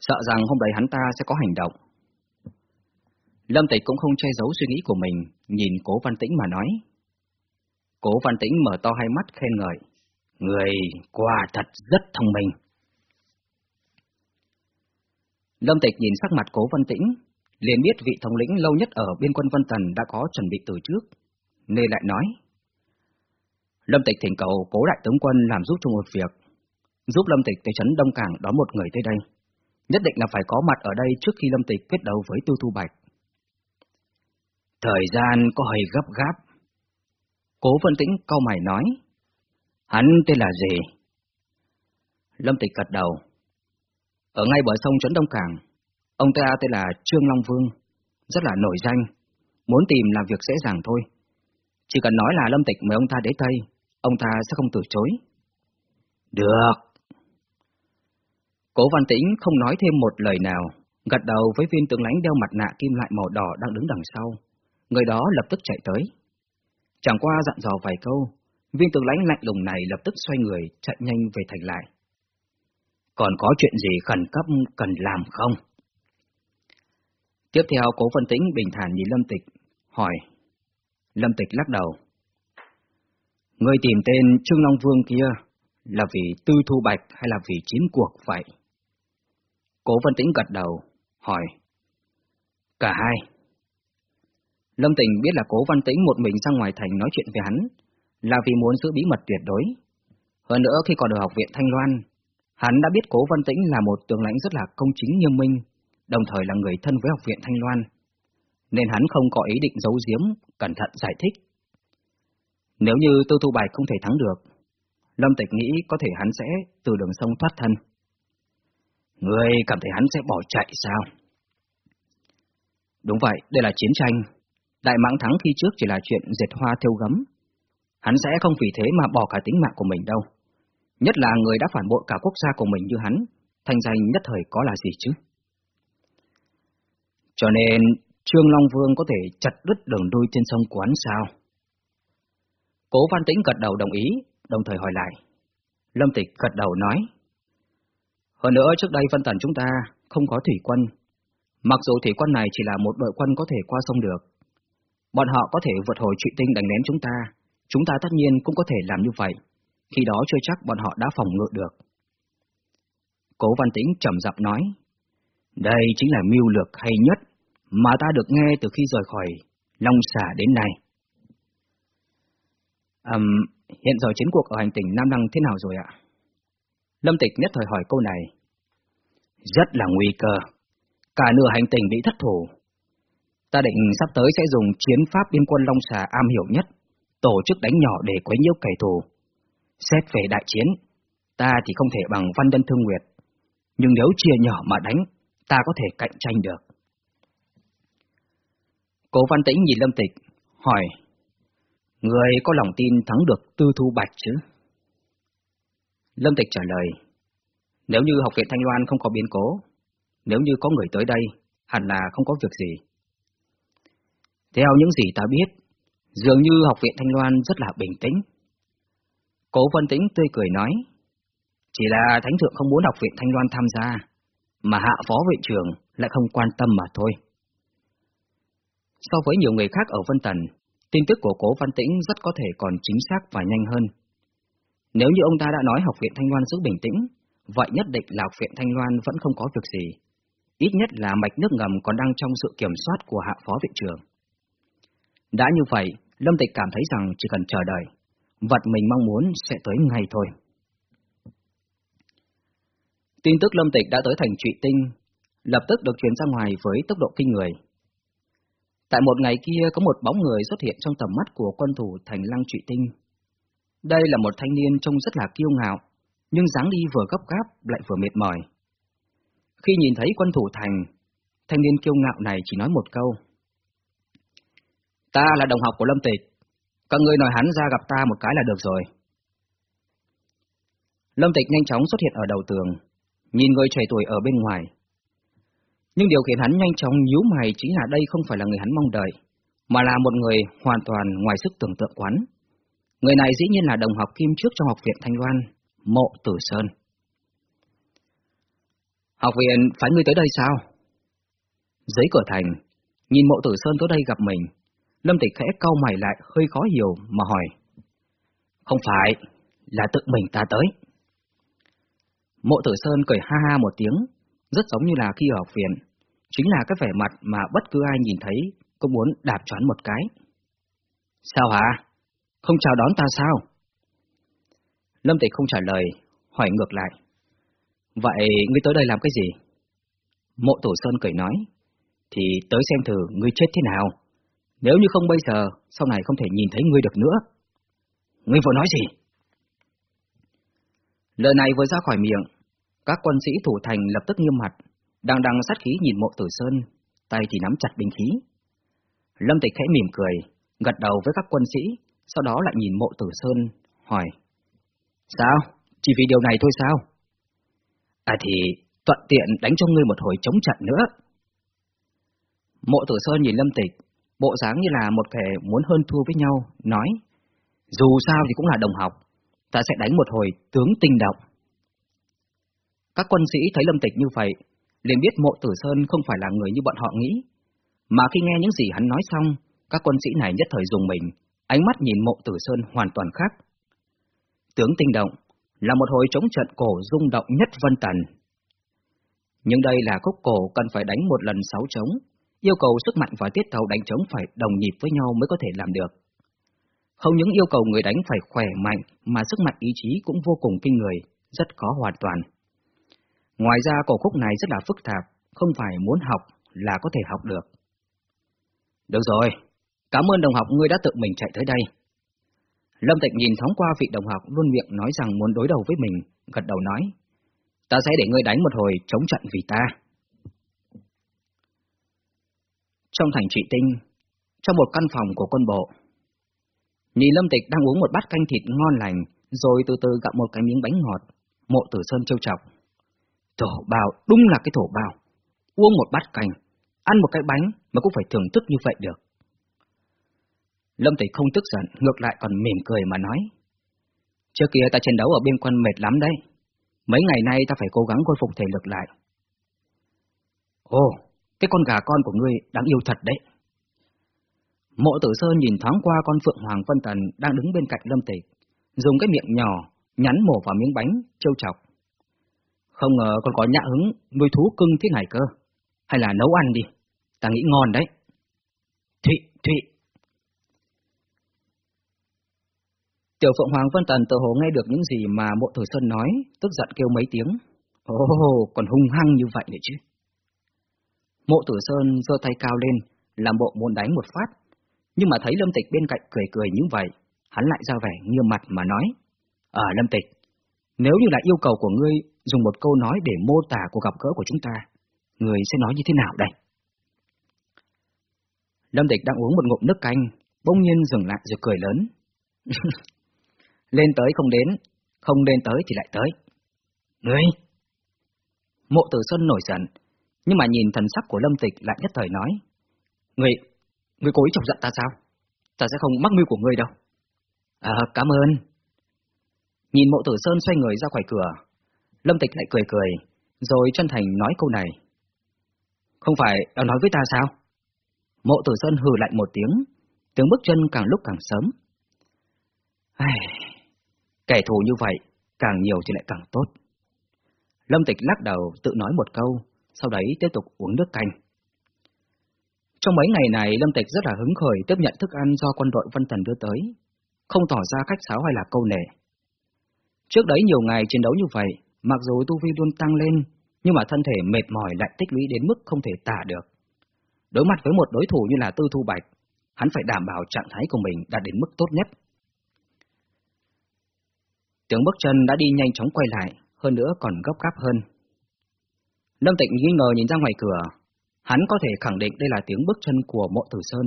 Sợ rằng hôm đấy hắn ta sẽ có hành động. Lâm Tịch cũng không che giấu suy nghĩ của mình, nhìn Cố Văn Tĩnh mà nói. Cố Văn Tĩnh mở to hai mắt khen ngợi. Người quả thật rất thông minh. Lâm Tịch nhìn sắc mặt Cố Văn Tĩnh, liền biết vị thống lĩnh lâu nhất ở biên quân Vân Tần đã có chuẩn bị từ trước, nên lại nói. Lâm Tịch thỉnh cầu Cố Đại Tướng Quân làm giúp trong một việc, giúp Lâm Tịch tới trấn Đông Cảng đón một người tới đây. Nhất định là phải có mặt ở đây trước khi Lâm Tịch kết đấu với Tư Thu Bạch. Thời gian có hơi gấp gáp. Cố Vân Tĩnh câu mày nói. Hắn tên là gì? Lâm Tịch gật đầu. Ở ngay bờ sông Trấn Đông Cảng, ông ta tên là Trương Long Vương, rất là nổi danh, muốn tìm làm việc dễ dàng thôi. Chỉ cần nói là Lâm Tịch mời ông ta đến Tây, ông ta sẽ không từ chối. Được. Cố Văn Tĩnh không nói thêm một lời nào, gật đầu với viên tướng lãnh đeo mặt nạ kim loại màu đỏ đang đứng đằng sau. Người đó lập tức chạy tới. Chẳng qua dặn dò vài câu, viên tướng lãnh lạnh lùng này lập tức xoay người, chạy nhanh về thành lại. Còn có chuyện gì khẩn cấp cần làm không? Tiếp theo cố phân tĩnh bình thản nhìn Lâm Tịch, hỏi. Lâm Tịch lắc đầu. Người tìm tên Trương Long Vương kia là vì tư thu bạch hay là vì chiến cuộc vậy? Cố phân tĩnh gật đầu, hỏi. Cả hai. Lâm Tịch biết là cố văn tĩnh một mình ra ngoài thành nói chuyện với hắn, là vì muốn giữ bí mật tuyệt đối. Hơn nữa khi còn ở học viện Thanh Loan, hắn đã biết cố văn tĩnh là một tướng lãnh rất là công chính nghiêm minh, đồng thời là người thân với học viện Thanh Loan, nên hắn không có ý định giấu giếm, cẩn thận giải thích. Nếu như Tư Thu Bạch không thể thắng được, Lâm Tịch nghĩ có thể hắn sẽ từ đường sông thoát thân. Người cảm thấy hắn sẽ bỏ chạy sao? Đúng vậy, đây là chiến tranh. Đại mãng thắng khi trước chỉ là chuyện dệt hoa theo gấm. Hắn sẽ không vì thế mà bỏ cả tính mạng của mình đâu. Nhất là người đã phản bội cả quốc gia của mình như hắn, thành danh nhất thời có là gì chứ? Cho nên, Trương Long Vương có thể chặt đứt đường đuôi trên sông quán sao? Cố Văn Tĩnh gật đầu đồng ý, đồng thời hỏi lại. Lâm Tịch gật đầu nói. Hơn nữa trước đây phân tần chúng ta không có thủy quân. Mặc dù thủy quân này chỉ là một đội quân có thể qua sông được. Bọn họ có thể vượt hồi trụy tinh đánh ném chúng ta. Chúng ta tất nhiên cũng có thể làm như vậy. Khi đó chưa chắc bọn họ đã phòng ngự được. Cố Văn Tĩnh trầm giọng nói. Đây chính là mưu lược hay nhất mà ta được nghe từ khi rời khỏi Long Xà đến nay. Um, hiện giờ chiến cuộc ở hành tinh Nam Năng thế nào rồi ạ? Lâm Tịch nhất thời hỏi câu này. Rất là nguy cơ. Cả nửa hành tinh bị thất thủ. Ta định sắp tới sẽ dùng chiến pháp biên quân Long Xà am hiểu nhất, tổ chức đánh nhỏ để quấy nhiễu kẻ thù. Xét về đại chiến, ta thì không thể bằng văn đân thương nguyệt. Nhưng nếu chia nhỏ mà đánh, ta có thể cạnh tranh được. Cố Văn Tĩnh nhìn Lâm Tịch, hỏi, Người có lòng tin thắng được Tư Thu Bạch chứ? Lâm Tịch trả lời, nếu như học viện Thanh Loan không có biến cố, nếu như có người tới đây, hẳn là không có việc gì. Theo những gì ta biết, dường như học viện Thanh Loan rất là bình tĩnh. Cố Vân Tĩnh tươi cười nói, chỉ là Thánh Thượng không muốn học viện Thanh Loan tham gia, mà hạ phó viện trưởng lại không quan tâm mà thôi. So với nhiều người khác ở Vân Tần, tin tức của Cố Văn Tĩnh rất có thể còn chính xác và nhanh hơn. Nếu như ông ta đã nói học viện Thanh Loan giữ bình tĩnh, vậy nhất định là học viện Thanh Loan vẫn không có việc gì. Ít nhất là mạch nước ngầm còn đang trong sự kiểm soát của hạ phó viện trưởng. Đã như vậy, Lâm Tịch cảm thấy rằng chỉ cần chờ đợi, vật mình mong muốn sẽ tới ngay thôi. Tin tức Lâm Tịch đã tới thành trụy tinh, lập tức được truyền ra ngoài với tốc độ kinh người. Tại một ngày kia có một bóng người xuất hiện trong tầm mắt của quân thủ thành lăng trụy tinh. Đây là một thanh niên trông rất là kiêu ngạo, nhưng dáng đi vừa gấp gáp lại vừa mệt mỏi. Khi nhìn thấy quân thủ thành, thanh niên kiêu ngạo này chỉ nói một câu. Ta là đồng học của Lâm Tịch, các ngươi nói hắn ra gặp ta một cái là được rồi. Lâm Tịch nhanh chóng xuất hiện ở đầu tường, nhìn người trẻ tuổi ở bên ngoài. Nhưng điều khiến hắn nhanh chóng nhíu mày chính là đây không phải là người hắn mong đợi, mà là một người hoàn toàn ngoài sức tưởng tượng quán. Người này dĩ nhiên là đồng học kim trước trong học viện Thanh Loan, Mộ Tử Sơn. Học viện phải ngươi tới đây sao? Dưới cửa thành, nhìn Mộ Tử Sơn tới đây gặp mình, Lâm Tịch khẽ cau mày lại hơi khó hiểu mà hỏi. Không phải, là tự mình ta tới. Mộ Tử Sơn cười ha ha một tiếng, rất giống như là khi ở học viện, chính là cái vẻ mặt mà bất cứ ai nhìn thấy cũng muốn đạp choán một cái. Sao hả? Không chào đón ta sao? Lâm Tịch không trả lời, hỏi ngược lại. Vậy ngươi tới đây làm cái gì? Mộ Tổ Sơn cười nói, thì tới xem thử ngươi chết thế nào. Nếu như không bây giờ, sau này không thể nhìn thấy ngươi được nữa. Ngươi vừa nói gì? Lời này vừa ra khỏi miệng, các quân sĩ thủ thành lập tức nghiêm mặt, đang đằng sát khí nhìn mộ tử sơn, tay thì nắm chặt binh khí. Lâm Tịch khẽ mỉm cười, gật đầu với các quân sĩ, sau đó lại nhìn mộ tử sơn, hỏi. Sao? Chỉ vì điều này thôi sao? À thì thuận tiện đánh cho ngươi một hồi chống trận nữa. Mộ tử sơn nhìn Lâm Tịch, bộ dáng như là một kẻ muốn hơn thua với nhau, nói. Dù sao thì cũng là đồng học, ta sẽ đánh một hồi tướng tinh động. Các quân sĩ thấy Lâm Tịch như vậy, liền biết mộ tử Sơn không phải là người như bọn họ nghĩ. Mà khi nghe những gì hắn nói xong, các quân sĩ này nhất thời dùng mình, ánh mắt nhìn mộ tử Sơn hoàn toàn khác. Tướng tinh động là một hồi chống trận cổ rung động nhất vân tần. Nhưng đây là khúc cổ cần phải đánh một lần sáu trống, yêu cầu sức mạnh và tiết tấu đánh trống phải đồng nhịp với nhau mới có thể làm được. Không những yêu cầu người đánh phải khỏe mạnh mà sức mạnh ý chí cũng vô cùng kinh người, rất khó hoàn toàn. Ngoài ra cổ khúc này rất là phức tạp, không phải muốn học là có thể học được. Được rồi, cảm ơn đồng học ngươi đã tự mình chạy tới đây. Lâm Tịch nhìn thoáng qua vị đồng học luôn miệng nói rằng muốn đối đầu với mình, gật đầu nói. Ta sẽ để ngươi đánh một hồi chống trận vì ta. Trong thành trị tinh, trong một căn phòng của quân bộ, nhị Lâm Tịch đang uống một bát canh thịt ngon lành, rồi từ từ gặm một cái miếng bánh ngọt, mộ tử sơn trêu chọc. Thổ bào đúng là cái thổ bào, Uống một bát canh, ăn một cái bánh mà cũng phải thưởng thức như vậy được. Lâm Tịch không tức giận, ngược lại còn mỉm cười mà nói. Trước kia ta chiến đấu ở bên quân mệt lắm đấy. Mấy ngày nay ta phải cố gắng khôi phục thể lực lại. Ồ, cái con gà con của ngươi đáng yêu thật đấy. Mộ tử sơn nhìn thoáng qua con Phượng Hoàng Vân Tần đang đứng bên cạnh Lâm Tịch, dùng cái miệng nhỏ, nhắn mổ vào miếng bánh, trêu chọc. Không ngờ con có nhã hứng nuôi thú cưng thế này cơ. Hay là nấu ăn đi, ta nghĩ ngon đấy. Thụy, Thụy. Tiểu Phượng Hoàng Vân Tần tự hồ nghe được những gì mà mộ thử sơn nói, tức giận kêu mấy tiếng. Ồ, oh, còn hung hăng như vậy đấy chứ. Mộ tử sơn giơ tay cao lên, làm bộ muốn đánh một phát. Nhưng mà thấy Lâm Tịch bên cạnh cười cười như vậy, hắn lại ra vẻ nghiêm mặt mà nói. Ờ Lâm Tịch, nếu như là yêu cầu của ngươi dùng một câu nói để mô tả cuộc gặp gỡ của chúng ta, người sẽ nói như thế nào đây? Lâm Tịch đang uống một ngụm nước canh, bỗng nhiên dừng lại rồi cười lớn. <laughs> lên tới không đến, không lên tới thì lại tới. Ngươi! Mộ tử Xuân nổi giận, nhưng mà nhìn thần sắc của Lâm Tịch lại nhất thời nói. Ngươi, ngươi cố ý chọc giận ta sao? Ta sẽ không mắc mưu của ngươi đâu. À, cảm ơn. Nhìn mộ tử Sơn xoay người ra khỏi cửa, Lâm Tịch lại cười cười, rồi chân thành nói câu này. Không phải đang nói với ta sao? Mộ tử Sơn hừ lại một tiếng, tiếng bước chân càng lúc càng sớm. Ai... Kẻ thù như vậy, càng nhiều thì lại càng tốt. Lâm Tịch lắc đầu tự nói một câu, sau đấy tiếp tục uống nước canh. Trong mấy ngày này, Lâm Tịch rất là hứng khởi tiếp nhận thức ăn do quân đội Vân Tần đưa tới, không tỏ ra khách sáo hay là câu nệ. Trước đấy nhiều ngày chiến đấu như vậy, mặc dù tu vi luôn tăng lên, nhưng mà thân thể mệt mỏi lại tích lũy đến mức không thể tả được. Đối mặt với một đối thủ như là Tư Thu Bạch, hắn phải đảm bảo trạng thái của mình đạt đến mức tốt nhất. Tiếng bước chân đã đi nhanh chóng quay lại, hơn nữa còn gấp gáp hơn. Lâm Tịnh nghi ngờ nhìn ra ngoài cửa, hắn có thể khẳng định đây là tiếng bước chân của mộ tử Sơn.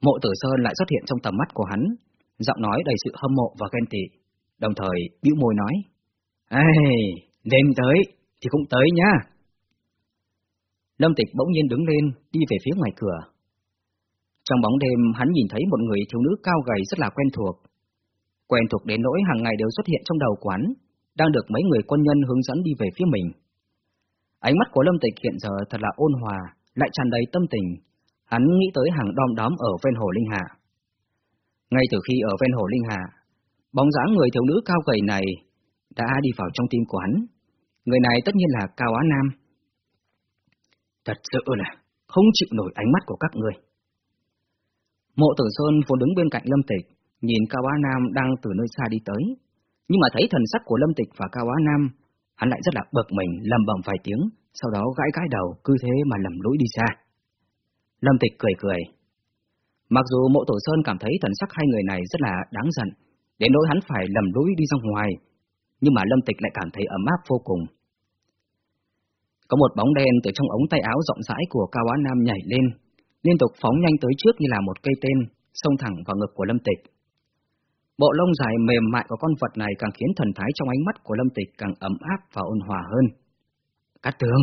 Mộ tử Sơn lại xuất hiện trong tầm mắt của hắn, giọng nói đầy sự hâm mộ và ghen tị, đồng thời bĩu môi nói. Ê, đêm tới thì cũng tới nhá. Lâm Tịch bỗng nhiên đứng lên, đi về phía ngoài cửa. Trong bóng đêm, hắn nhìn thấy một người thiếu nữ cao gầy rất là quen thuộc. Quen thuộc đến nỗi hàng ngày đều xuất hiện trong đầu quán, đang được mấy người quân nhân hướng dẫn đi về phía mình. Ánh mắt của Lâm Tịch hiện giờ thật là ôn hòa, lại tràn đầy tâm tình. Hắn nghĩ tới hàng đom đóm ở ven hồ Linh Hà. Ngay từ khi ở ven hồ Linh Hà, bóng dáng người thiếu nữ cao gầy này đã đi vào trong tim của hắn. Người này tất nhiên là Cao Á Nam. Thật sự là không chịu nổi ánh mắt của các người. Mộ Tử Sơn vốn đứng bên cạnh Lâm Tịch, nhìn Cao Á Nam đang từ nơi xa đi tới, nhưng mà thấy thần sắc của Lâm Tịch và Cao Á Nam, hắn lại rất là bực mình, lầm bầm vài tiếng, sau đó gãi gãi đầu, cứ thế mà lầm lũi đi xa. Lâm Tịch cười cười. Mặc dù Mộ Tổ Sơn cảm thấy thần sắc hai người này rất là đáng giận, đến nỗi hắn phải lầm lũi đi ra ngoài, nhưng mà Lâm Tịch lại cảm thấy ấm áp vô cùng. Có một bóng đen từ trong ống tay áo rộng rãi của Cao Á Nam nhảy lên, liên tục phóng nhanh tới trước như là một cây tên, xông thẳng vào ngực của Lâm Tịch. Bộ lông dài mềm mại của con vật này càng khiến thần thái trong ánh mắt của Lâm Tịch càng ấm áp và ôn hòa hơn. Cát tường!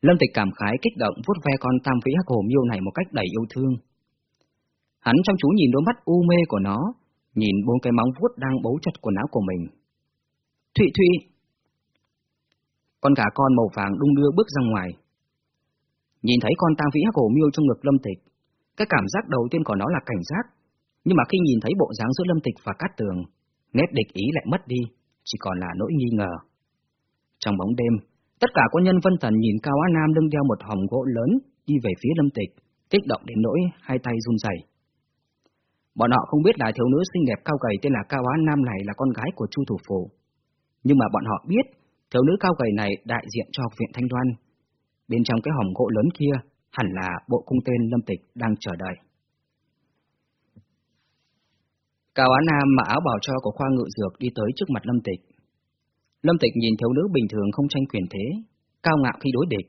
Lâm Tịch cảm khái kích động vuốt ve con tam vĩ hắc hồ miêu này một cách đầy yêu thương. Hắn chăm chú nhìn đôi mắt u mê của nó, nhìn bốn cái móng vuốt đang bấu chặt quần áo của mình. Thụy Thụy! Con gà con màu vàng đung đưa bước ra ngoài. Nhìn thấy con tam vĩ hắc hồ miêu trong ngực Lâm Tịch, cái cảm giác đầu tiên của nó là cảnh giác, nhưng mà khi nhìn thấy bộ dáng giữa Lâm Tịch và Cát Tường, nét địch ý lại mất đi, chỉ còn là nỗi nghi ngờ. Trong bóng đêm, tất cả quân nhân Vân Thần nhìn Cao Á Nam lưng đeo một hòm gỗ lớn đi về phía Lâm Tịch, kích động đến nỗi hai tay run rẩy. Bọn họ không biết là thiếu nữ xinh đẹp cao gầy tên là Cao Á Nam này là con gái của Chu thủ phủ, nhưng mà bọn họ biết thiếu nữ cao gầy này đại diện cho học viện Thanh Đoan. Bên trong cái hòm gỗ lớn kia hẳn là bộ cung tên Lâm Tịch đang chờ đợi. Cao Á Nam mà áo bào cho của khoa ngự dược đi tới trước mặt Lâm Tịch. Lâm Tịch nhìn thiếu nữ bình thường không tranh quyền thế, cao ngạo khi đối địch,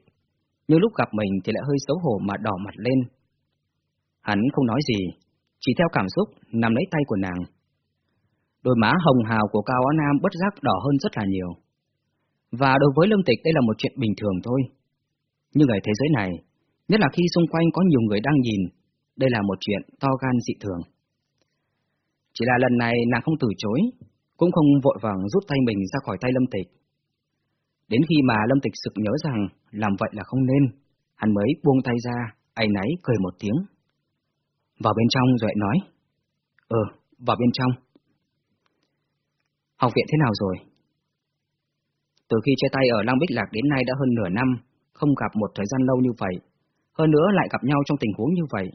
nhưng lúc gặp mình thì lại hơi xấu hổ mà đỏ mặt lên. Hắn không nói gì, chỉ theo cảm xúc nằm lấy tay của nàng. Đôi má hồng hào của Cao Á Nam bất giác đỏ hơn rất là nhiều. Và đối với Lâm Tịch đây là một chuyện bình thường thôi. Nhưng ở thế giới này, nhất là khi xung quanh có nhiều người đang nhìn, đây là một chuyện to gan dị thường. Chỉ là lần này nàng không từ chối, cũng không vội vàng rút tay mình ra khỏi tay Lâm Tịch. Đến khi mà Lâm Tịch sực nhớ rằng làm vậy là không nên, hắn mới buông tay ra, ai náy cười một tiếng. Vào bên trong rồi nói. Ừ, vào bên trong. Học viện thế nào rồi? Từ khi chia tay ở Lang Bích Lạc đến nay đã hơn nửa năm, không gặp một thời gian lâu như vậy. Hơn nữa lại gặp nhau trong tình huống như vậy,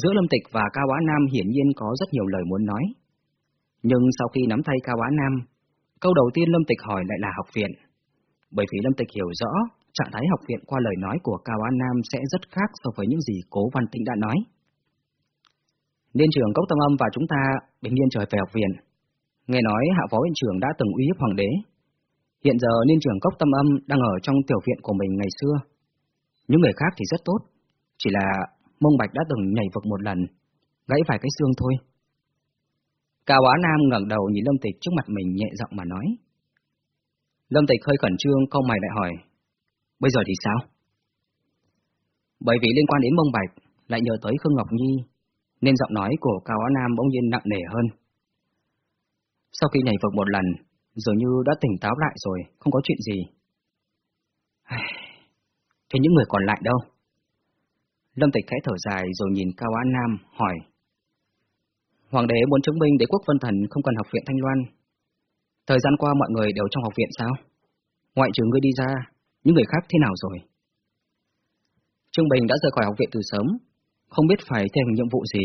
Giữa Lâm Tịch và Cao Á Nam hiển nhiên có rất nhiều lời muốn nói. Nhưng sau khi nắm tay Cao Á Nam, câu đầu tiên Lâm Tịch hỏi lại là học viện. Bởi vì Lâm Tịch hiểu rõ, trạng thái học viện qua lời nói của Cao Á Nam sẽ rất khác so với những gì Cố Văn Tĩnh đã nói. Liên trưởng Cốc Tâm Âm và chúng ta bình yên trở về học viện. Nghe nói hạ phó viện trưởng đã từng uy hiếp hoàng đế. Hiện giờ liên trưởng Cốc Tâm Âm đang ở trong tiểu viện của mình ngày xưa. Những người khác thì rất tốt, chỉ là Mông Bạch đã từng nhảy vực một lần, gãy phải cái xương thôi. Cao Á Nam ngẩng đầu nhìn Lâm Tịch trước mặt mình nhẹ giọng mà nói. Lâm Tịch hơi khẩn trương, câu mày lại hỏi, bây giờ thì sao? Bởi vì liên quan đến Mông Bạch, lại nhớ tới Khương Ngọc Nhi, nên giọng nói của Cao Á Nam bỗng nhiên nặng nề hơn. Sau khi nhảy vực một lần, dường như đã tỉnh táo lại rồi, không có chuyện gì. Thế những người còn lại đâu? Lâm Tịch khẽ thở dài rồi nhìn Cao Á Nam, hỏi. Hoàng đế muốn chứng minh đế quốc vân thần không cần học viện Thanh Loan. Thời gian qua mọi người đều trong học viện sao? Ngoại trừ ngươi đi ra, những người khác thế nào rồi? Trương Bình đã rời khỏi học viện từ sớm, không biết phải thi hành nhiệm vụ gì.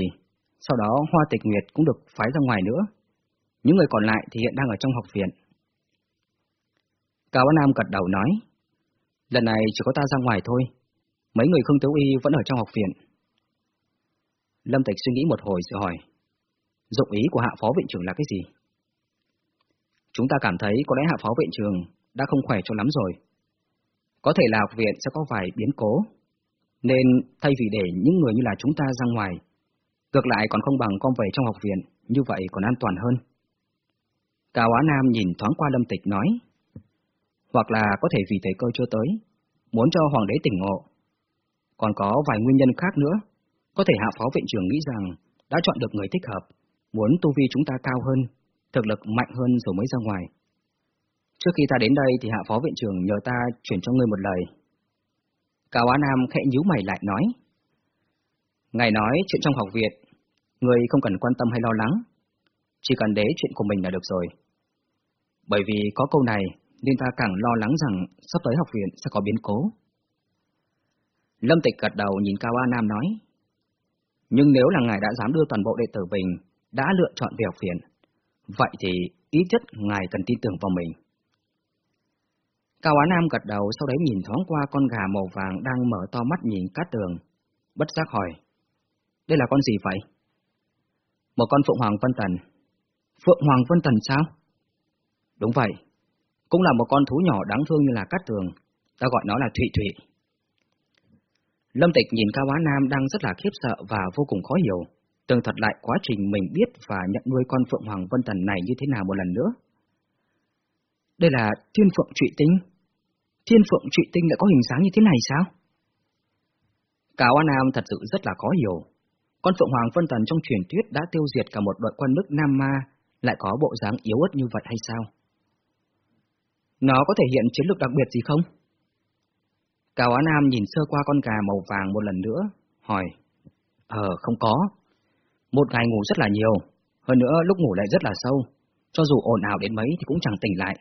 Sau đó Hoa Tịch Nguyệt cũng được phái ra ngoài nữa. Những người còn lại thì hiện đang ở trong học viện. Cao Á Nam gật đầu nói, lần này chỉ có ta ra ngoài thôi, Mấy người Khương thiếu Y vẫn ở trong học viện. Lâm Tịch suy nghĩ một hồi rồi hỏi. Dụng ý của hạ phó viện trưởng là cái gì? Chúng ta cảm thấy có lẽ hạ phó viện trưởng đã không khỏe cho lắm rồi. Có thể là học viện sẽ có vài biến cố. Nên thay vì để những người như là chúng ta ra ngoài, ngược lại còn không bằng con về trong học viện, như vậy còn an toàn hơn. Cao Á Nam nhìn thoáng qua Lâm Tịch nói, hoặc là có thể vì thời cơ chưa tới, muốn cho hoàng đế tỉnh ngộ. Còn có vài nguyên nhân khác nữa, có thể hạ phó viện trưởng nghĩ rằng đã chọn được người thích hợp, muốn tu vi chúng ta cao hơn, thực lực mạnh hơn rồi mới ra ngoài. Trước khi ta đến đây thì hạ phó viện trưởng nhờ ta chuyển cho ngươi một lời. Cao Á Nam khẽ nhíu mày lại nói. Ngài nói chuyện trong học viện, ngươi không cần quan tâm hay lo lắng, chỉ cần đế chuyện của mình là được rồi. Bởi vì có câu này nên ta càng lo lắng rằng sắp tới học viện sẽ có biến cố. Lâm Tịch gật đầu nhìn Cao A Nam nói, nhưng nếu là ngài đã dám đưa toàn bộ đệ tử mình, đã lựa chọn về học viện, vậy thì ít nhất ngài cần tin tưởng vào mình. Cao Á Nam gật đầu sau đấy nhìn thoáng qua con gà màu vàng đang mở to mắt nhìn cát tường, bất giác hỏi, đây là con gì vậy? Một con Phượng Hoàng Vân Tần. Phượng Hoàng Vân Tần sao? Đúng vậy, cũng là một con thú nhỏ đáng thương như là cát tường, ta gọi nó là Thụy Thụy. Lâm Tịch nhìn Cao Á Nam đang rất là khiếp sợ và vô cùng khó hiểu, tường thật lại quá trình mình biết và nhận nuôi con Phượng Hoàng Vân Tần này như thế nào một lần nữa. Đây là Thiên Phượng Trụy Tinh. Thiên Phượng Trụy Tinh lại có hình dáng như thế này sao? Cao Á Nam thật sự rất là khó hiểu. Con Phượng Hoàng Vân Tần trong truyền thuyết đã tiêu diệt cả một đội quân nước Nam Ma, lại có bộ dáng yếu ớt như vậy hay sao? Nó có thể hiện chiến lược đặc biệt gì không? Cao Á Nam nhìn sơ qua con gà màu vàng một lần nữa, hỏi. Ờ, không có. Một ngày ngủ rất là nhiều, hơn nữa lúc ngủ lại rất là sâu, cho dù ồn ào đến mấy thì cũng chẳng tỉnh lại.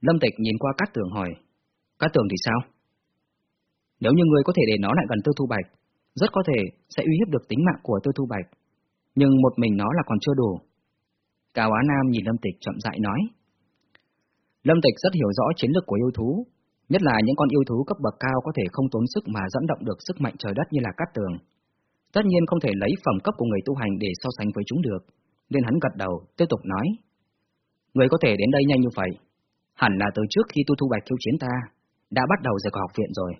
Lâm Tịch nhìn qua Cát Tường hỏi. Cát Tường thì sao? Nếu như người có thể để nó lại gần Tư Thu Bạch, rất có thể sẽ uy hiếp được tính mạng của Tư Thu Bạch, nhưng một mình nó là còn chưa đủ. Cao Á Nam nhìn Lâm Tịch chậm rãi nói. Lâm Tịch rất hiểu rõ chiến lược của yêu thú, nhất là những con yêu thú cấp bậc cao có thể không tốn sức mà dẫn động được sức mạnh trời đất như là cát tường. Tất nhiên không thể lấy phẩm cấp của người tu hành để so sánh với chúng được, nên hắn gật đầu, tiếp tục nói. Người có thể đến đây nhanh như vậy, hẳn là từ trước khi tu thu bạch khiêu chiến ta, đã bắt đầu rời khỏi học viện rồi.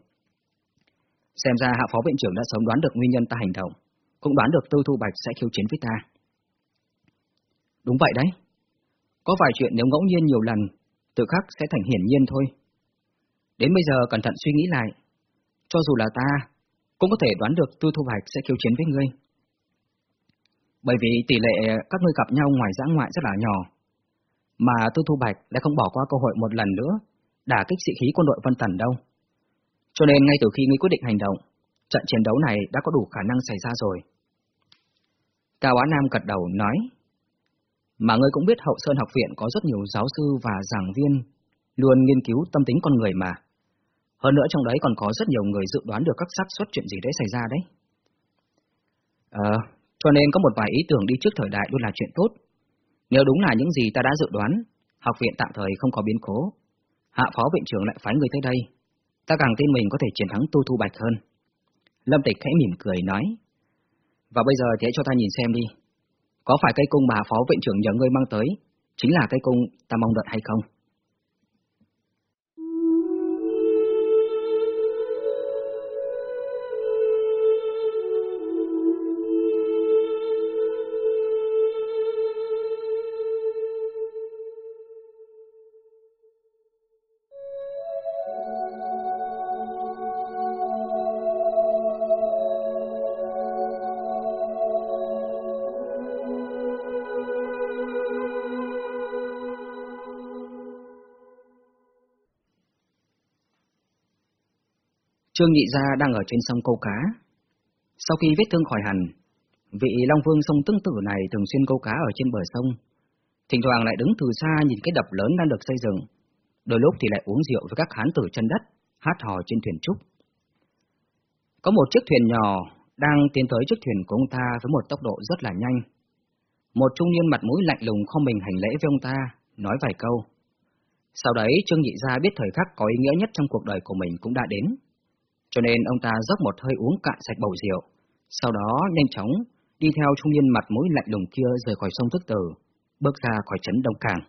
Xem ra hạ phó viện trưởng đã sớm đoán được nguyên nhân ta hành động, cũng đoán được tu thu bạch sẽ khiêu chiến với ta. Đúng vậy đấy. Có vài chuyện nếu ngẫu nhiên nhiều lần tự khắc sẽ thành hiển nhiên thôi. Đến bây giờ cẩn thận suy nghĩ lại, cho dù là ta, cũng có thể đoán được Tư Thu Bạch sẽ khiêu chiến với ngươi. Bởi vì tỷ lệ các ngươi gặp nhau ngoài giã ngoại rất là nhỏ, mà Tư Thu Bạch đã không bỏ qua cơ hội một lần nữa đả kích sĩ khí quân đội Vân Tần đâu. Cho nên ngay từ khi ngươi quyết định hành động, trận chiến đấu này đã có đủ khả năng xảy ra rồi. Cao Á Nam gật đầu nói, mà ngươi cũng biết Hậu Sơn học viện có rất nhiều giáo sư và giảng viên luôn nghiên cứu tâm tính con người mà. Hơn nữa trong đấy còn có rất nhiều người dự đoán được các xác suất chuyện gì đấy xảy ra đấy. Ờ, cho nên có một vài ý tưởng đi trước thời đại luôn là chuyện tốt. Nếu đúng là những gì ta đã dự đoán, học viện tạm thời không có biến cố. Hạ phó viện trưởng lại phái người tới đây. Ta càng tin mình có thể chiến thắng Tu Thu Bạch hơn. Lâm Tịch khẽ mỉm cười nói. Và bây giờ thì hãy cho ta nhìn xem đi. Có phải cây cung mà phó viện trưởng nhờ ngươi mang tới, chính là cây cung ta mong đợi hay không? Trương Nhị Gia đang ở trên sông câu cá. Sau khi vết thương khỏi hẳn, vị Long Vương sông tương tử này thường xuyên câu cá ở trên bờ sông. Thỉnh thoảng lại đứng từ xa nhìn cái đập lớn đang được xây dựng, đôi lúc thì lại uống rượu với các hán tử chân đất, hát hò trên thuyền trúc. Có một chiếc thuyền nhỏ đang tiến tới chiếc thuyền của ông ta với một tốc độ rất là nhanh. Một trung niên mặt mũi lạnh lùng không mình hành lễ với ông ta, nói vài câu. Sau đấy Trương Nhị Gia biết thời khắc có ý nghĩa nhất trong cuộc đời của mình cũng đã đến cho nên ông ta dốc một hơi uống cạn sạch bầu rượu, sau đó nhanh chóng đi theo trung niên mặt mũi lạnh lùng kia rời khỏi sông Thức Tử, bước ra khỏi trấn Đông Cảng.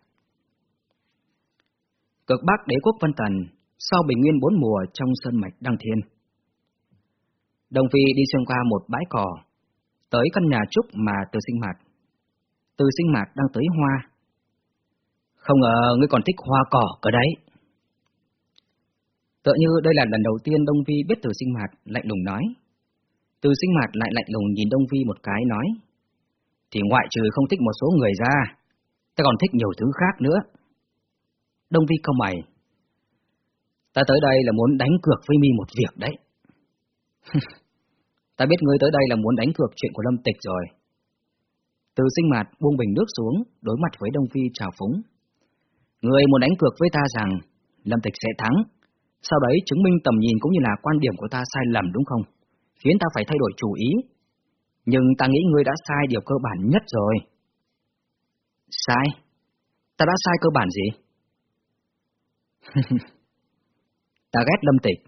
Cực Bắc đế quốc Vân Tần, sau bình nguyên bốn mùa trong sơn mạch Đăng Thiên. Đồng Phi đi xuyên qua một bãi cỏ, tới căn nhà trúc mà từ sinh mạt. Từ sinh mạt đang tới hoa. Không ngờ ngươi còn thích hoa cỏ cơ đấy. Tựa như đây là lần đầu tiên Đông Vi biết từ sinh mạt, lạnh lùng nói. Từ sinh mạt lại lạnh lùng nhìn Đông Vi một cái nói. Thì ngoại trừ không thích một số người ra, ta còn thích nhiều thứ khác nữa. Đông Vi không mày. Ta tới đây là muốn đánh cược với mi một việc đấy. <laughs> ta biết ngươi tới đây là muốn đánh cược chuyện của Lâm Tịch rồi. Từ sinh mạt buông bình nước xuống, đối mặt với Đông Phi chào phúng. Ngươi muốn đánh cược với ta rằng Lâm Tịch sẽ thắng, sau đấy chứng minh tầm nhìn cũng như là quan điểm của ta sai lầm đúng không? Khiến ta phải thay đổi chủ ý. Nhưng ta nghĩ ngươi đã sai điều cơ bản nhất rồi. Sai? Ta đã sai cơ bản gì? <laughs> ta ghét Lâm Tịch.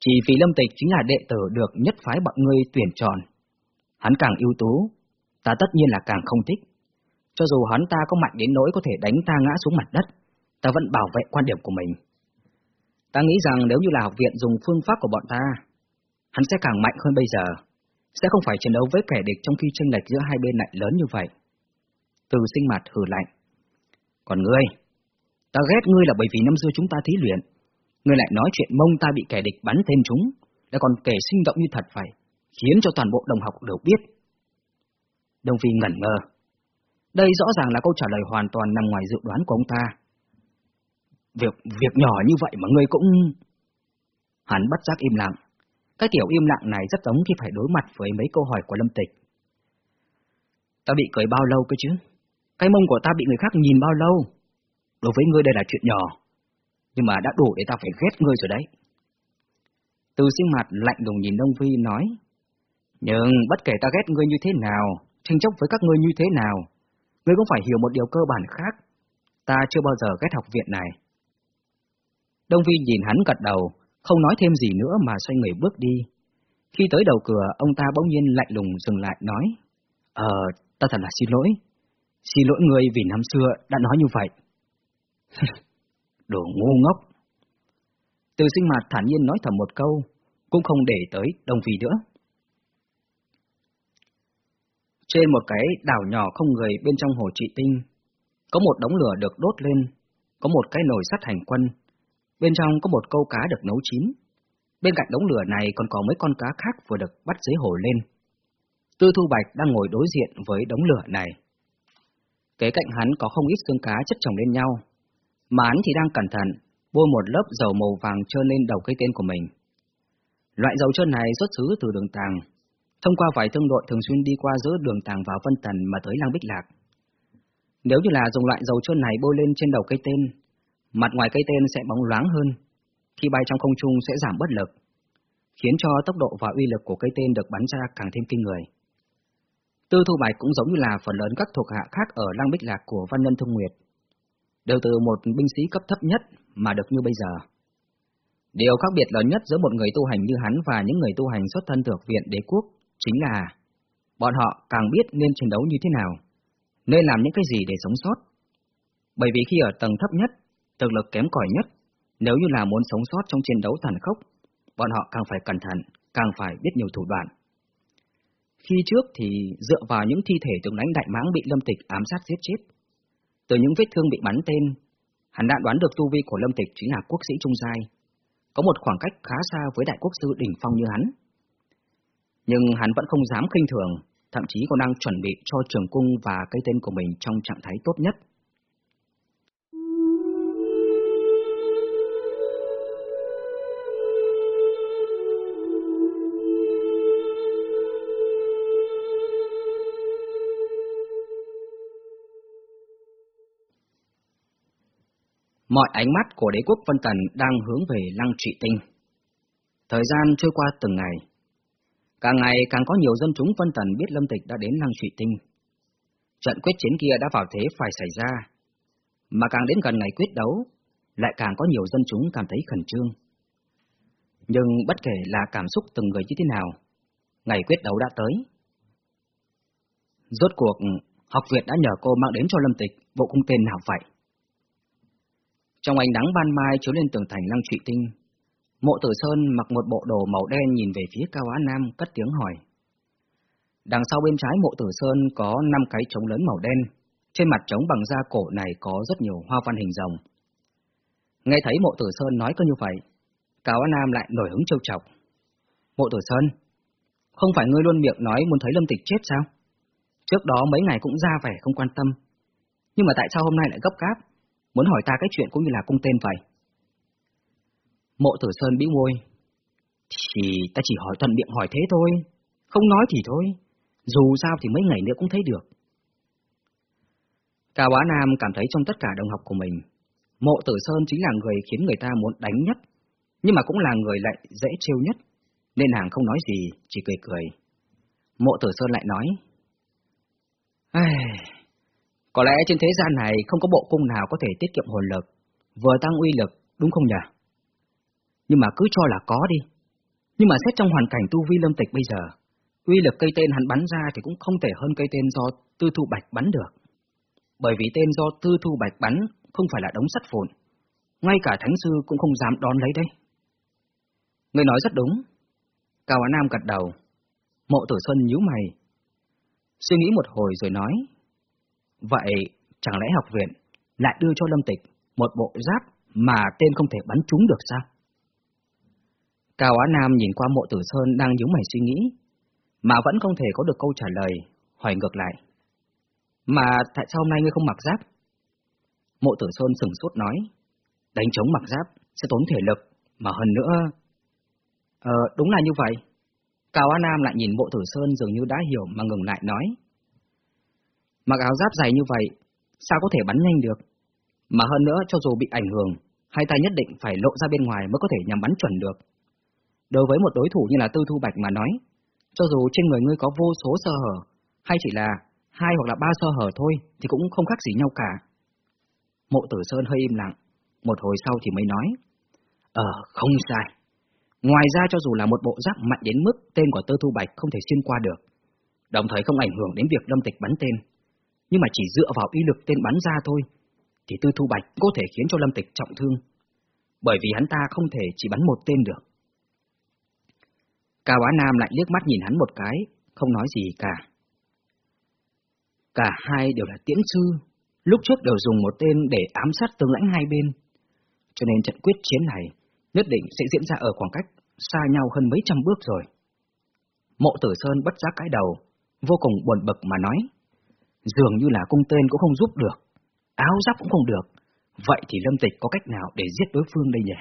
Chỉ vì Lâm Tịch chính là đệ tử được nhất phái bọn ngươi tuyển chọn. Hắn càng ưu tú, ta tất nhiên là càng không thích. Cho dù hắn ta có mạnh đến nỗi có thể đánh ta ngã xuống mặt đất, ta vẫn bảo vệ quan điểm của mình. Ta nghĩ rằng nếu như là học viện dùng phương pháp của bọn ta, hắn sẽ càng mạnh hơn bây giờ, sẽ không phải chiến đấu với kẻ địch trong khi chênh lệch giữa hai bên lại lớn như vậy. Từ sinh mặt hừ lạnh. Còn ngươi, ta ghét ngươi là bởi vì năm xưa chúng ta thí luyện, ngươi lại nói chuyện mông ta bị kẻ địch bắn thêm chúng, lại còn kể sinh động như thật vậy, khiến cho toàn bộ đồng học đều biết. Đông Phi ngẩn ngơ. Đây rõ ràng là câu trả lời hoàn toàn nằm ngoài dự đoán của ông ta. Việc việc nhỏ như vậy mà ngươi cũng... Hắn bất giác im lặng. Cái kiểu im lặng này rất giống khi phải đối mặt với mấy câu hỏi của Lâm Tịch. Ta bị cười bao lâu cơ chứ? Cái mông của ta bị người khác nhìn bao lâu? Đối với ngươi đây là chuyện nhỏ, nhưng mà đã đủ để ta phải ghét ngươi rồi đấy. Từ sinh mặt lạnh lùng nhìn Đông Phi nói, nhưng bất kể ta ghét ngươi như thế nào, tranh chấp với các ngươi như thế nào, ngươi cũng phải hiểu một điều cơ bản khác. Ta chưa bao giờ ghét học viện này. Đông Vi nhìn hắn gật đầu, không nói thêm gì nữa mà xoay người bước đi. Khi tới đầu cửa, ông ta bỗng nhiên lạnh lùng dừng lại nói, Ờ, ta thật là xin lỗi. Xin lỗi người vì năm xưa đã nói như vậy. <laughs> Đồ ngu ngốc. Từ sinh mặt thản nhiên nói thầm một câu, cũng không để tới Đông Vi nữa. Trên một cái đảo nhỏ không người bên trong hồ trị tinh, có một đống lửa được đốt lên, có một cái nồi sắt hành quân, Bên trong có một câu cá được nấu chín. Bên cạnh đống lửa này còn có mấy con cá khác vừa được bắt dưới hồ lên. Tư Thu Bạch đang ngồi đối diện với đống lửa này. Kế cạnh hắn có không ít xương cá chất chồng lên nhau, mà hắn thì đang cẩn thận bôi một lớp dầu màu vàng trơn lên đầu cây tên của mình. Loại dầu trơn này xuất xứ từ đường tàng, thông qua vài thương đội thường xuyên đi qua giữa đường tàng vào Vân Tần mà tới Lang Bích Lạc. Nếu như là dùng loại dầu trơn này bôi lên trên đầu cây tên, mặt ngoài cây tên sẽ bóng loáng hơn, khi bay trong không trung sẽ giảm bất lực, khiến cho tốc độ và uy lực của cây tên được bắn ra càng thêm kinh người. Tư Thu Bạch cũng giống như là phần lớn các thuộc hạ khác ở Lăng Bích Lạc của Văn Nhân Thông Nguyệt, đều từ một binh sĩ cấp thấp nhất mà được như bây giờ. Điều khác biệt lớn nhất giữa một người tu hành như hắn và những người tu hành xuất thân thuộc viện đế quốc chính là bọn họ càng biết nên chiến đấu như thế nào, nên làm những cái gì để sống sót. Bởi vì khi ở tầng thấp nhất, thực lực kém cỏi nhất, nếu như là muốn sống sót trong chiến đấu tàn khốc, bọn họ càng phải cẩn thận, càng phải biết nhiều thủ đoạn. Khi trước thì dựa vào những thi thể tướng đánh đại mãng bị Lâm Tịch ám sát giết chết. Từ những vết thương bị bắn tên, hắn đã đoán được tu vi của Lâm Tịch chính là quốc sĩ trung giai, có một khoảng cách khá xa với đại quốc sư đỉnh phong như hắn. Nhưng hắn vẫn không dám khinh thường, thậm chí còn đang chuẩn bị cho trường cung và cây tên của mình trong trạng thái tốt nhất. Mọi ánh mắt của đế quốc Vân Tần đang hướng về Lăng Trị Tinh. Thời gian trôi qua từng ngày. Càng ngày càng có nhiều dân chúng Vân Tần biết Lâm Tịch đã đến Lăng Trị Tinh. Trận quyết chiến kia đã vào thế phải xảy ra. Mà càng đến gần ngày quyết đấu, lại càng có nhiều dân chúng cảm thấy khẩn trương. Nhưng bất kể là cảm xúc từng người như thế nào, ngày quyết đấu đã tới. Rốt cuộc, học viện đã nhờ cô mang đến cho Lâm Tịch bộ cung tên nào vậy? Trong ánh nắng ban mai chiếu lên tường thành lăng trụy tinh, mộ tử Sơn mặc một bộ đồ màu đen nhìn về phía Cao Á Nam cất tiếng hỏi. Đằng sau bên trái mộ tử Sơn có năm cái trống lớn màu đen, trên mặt trống bằng da cổ này có rất nhiều hoa văn hình rồng. Nghe thấy mộ tử Sơn nói cơ như vậy, Cao Á Nam lại nổi hứng trêu chọc. Mộ tử Sơn, không phải ngươi luôn miệng nói muốn thấy Lâm Tịch chết sao? Trước đó mấy ngày cũng ra vẻ không quan tâm. Nhưng mà tại sao hôm nay lại gấp gáp, muốn hỏi ta cái chuyện cũng như là cung tên vậy? Mộ tử Sơn bĩu môi. Thì ta chỉ hỏi thuận miệng hỏi thế thôi, không nói thì thôi, dù sao thì mấy ngày nữa cũng thấy được. Cao Á Nam cảm thấy trong tất cả đồng học của mình, Mộ Tử Sơn chính là người khiến người ta muốn đánh nhất, nhưng mà cũng là người lại dễ trêu nhất, nên nàng không nói gì, chỉ cười cười. Mộ Tử Sơn lại nói, Ai... Có lẽ trên thế gian này không có bộ cung nào có thể tiết kiệm hồn lực, vừa tăng uy lực, đúng không nhỉ? Nhưng mà cứ cho là có đi. Nhưng mà xét trong hoàn cảnh tu vi lâm tịch bây giờ, uy lực cây tên hắn bắn ra thì cũng không thể hơn cây tên do tư thu bạch bắn được. Bởi vì tên do tư thu bạch bắn không phải là đống sắt phồn. Ngay cả thánh sư cũng không dám đón lấy đây. Người nói rất đúng. Cao Á Nam gật đầu. Mộ tử Xuân nhíu mày, Suy nghĩ một hồi rồi nói, vậy chẳng lẽ học viện lại đưa cho Lâm Tịch một bộ giáp mà tên không thể bắn trúng được sao? Cao Á Nam nhìn qua mộ tử Sơn đang nhíu mày suy nghĩ, mà vẫn không thể có được câu trả lời, hỏi ngược lại. Mà tại sao hôm nay ngươi không mặc giáp? Mộ tử Sơn sừng sốt nói, đánh chống mặc giáp sẽ tốn thể lực, mà hơn nữa... Ờ, đúng là như vậy. Cao Á Nam lại nhìn mộ tử sơn dường như đã hiểu mà ngừng lại nói. Mặc áo giáp dày như vậy, sao có thể bắn nhanh được? Mà hơn nữa cho dù bị ảnh hưởng, hai tay nhất định phải lộ ra bên ngoài mới có thể nhắm bắn chuẩn được. Đối với một đối thủ như là Tư Thu Bạch mà nói, cho dù trên người ngươi có vô số sơ hở, hay chỉ là hai hoặc là ba sơ hở thôi, thì cũng không khác gì nhau cả. Mộ tử Sơn hơi im lặng, một hồi sau thì mới nói, Ờ, không sai. Ngoài ra cho dù là một bộ giáp mạnh đến mức tên của Tư Thu Bạch không thể xuyên qua được, đồng thời không ảnh hưởng đến việc lâm tịch bắn tên, nhưng mà chỉ dựa vào uy lực tên bắn ra thôi, thì Tư Thu Bạch có thể khiến cho lâm tịch trọng thương, bởi vì hắn ta không thể chỉ bắn một tên được. Cao Á Nam lại liếc mắt nhìn hắn một cái, không nói gì cả. Cả hai đều là tiễn sư, lúc trước đều dùng một tên để ám sát tướng lãnh hai bên, cho nên trận quyết chiến này nhất định sẽ diễn ra ở khoảng cách xa nhau hơn mấy trăm bước rồi. Mộ tử Sơn bất giác cái đầu, vô cùng buồn bực mà nói, dường như là cung tên cũng không giúp được, áo giáp cũng không được, vậy thì Lâm Tịch có cách nào để giết đối phương đây nhỉ?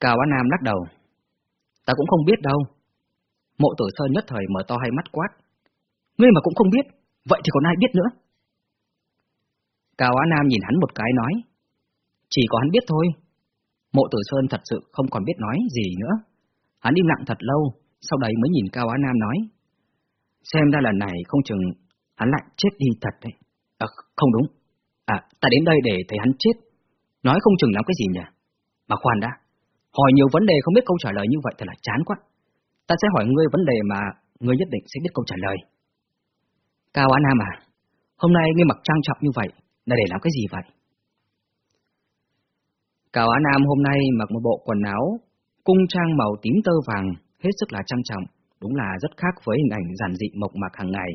Cao Á Nam lắc đầu, ta cũng không biết đâu. Mộ tử Sơn nhất thời mở to hai mắt quát, ngươi mà cũng không biết, vậy thì còn ai biết nữa? Cao Á Nam nhìn hắn một cái nói, chỉ có hắn biết thôi, Mộ Tử Sơn thật sự không còn biết nói gì nữa. Hắn im lặng thật lâu, sau đấy mới nhìn Cao Á Nam nói. Xem ra lần này không chừng hắn lại chết đi thật đấy. À, không đúng. À, ta đến đây để thấy hắn chết. Nói không chừng làm cái gì nhỉ? Mà khoan đã. Hỏi nhiều vấn đề không biết câu trả lời như vậy thật là chán quá. Ta sẽ hỏi ngươi vấn đề mà ngươi nhất định sẽ biết câu trả lời. Cao Á Nam à, hôm nay ngươi mặc trang trọng như vậy là để làm cái gì vậy? Cao Á Nam hôm nay mặc một bộ quần áo, cung trang màu tím tơ vàng, hết sức là trang trọng, đúng là rất khác với hình ảnh giản dị mộc mạc hàng ngày.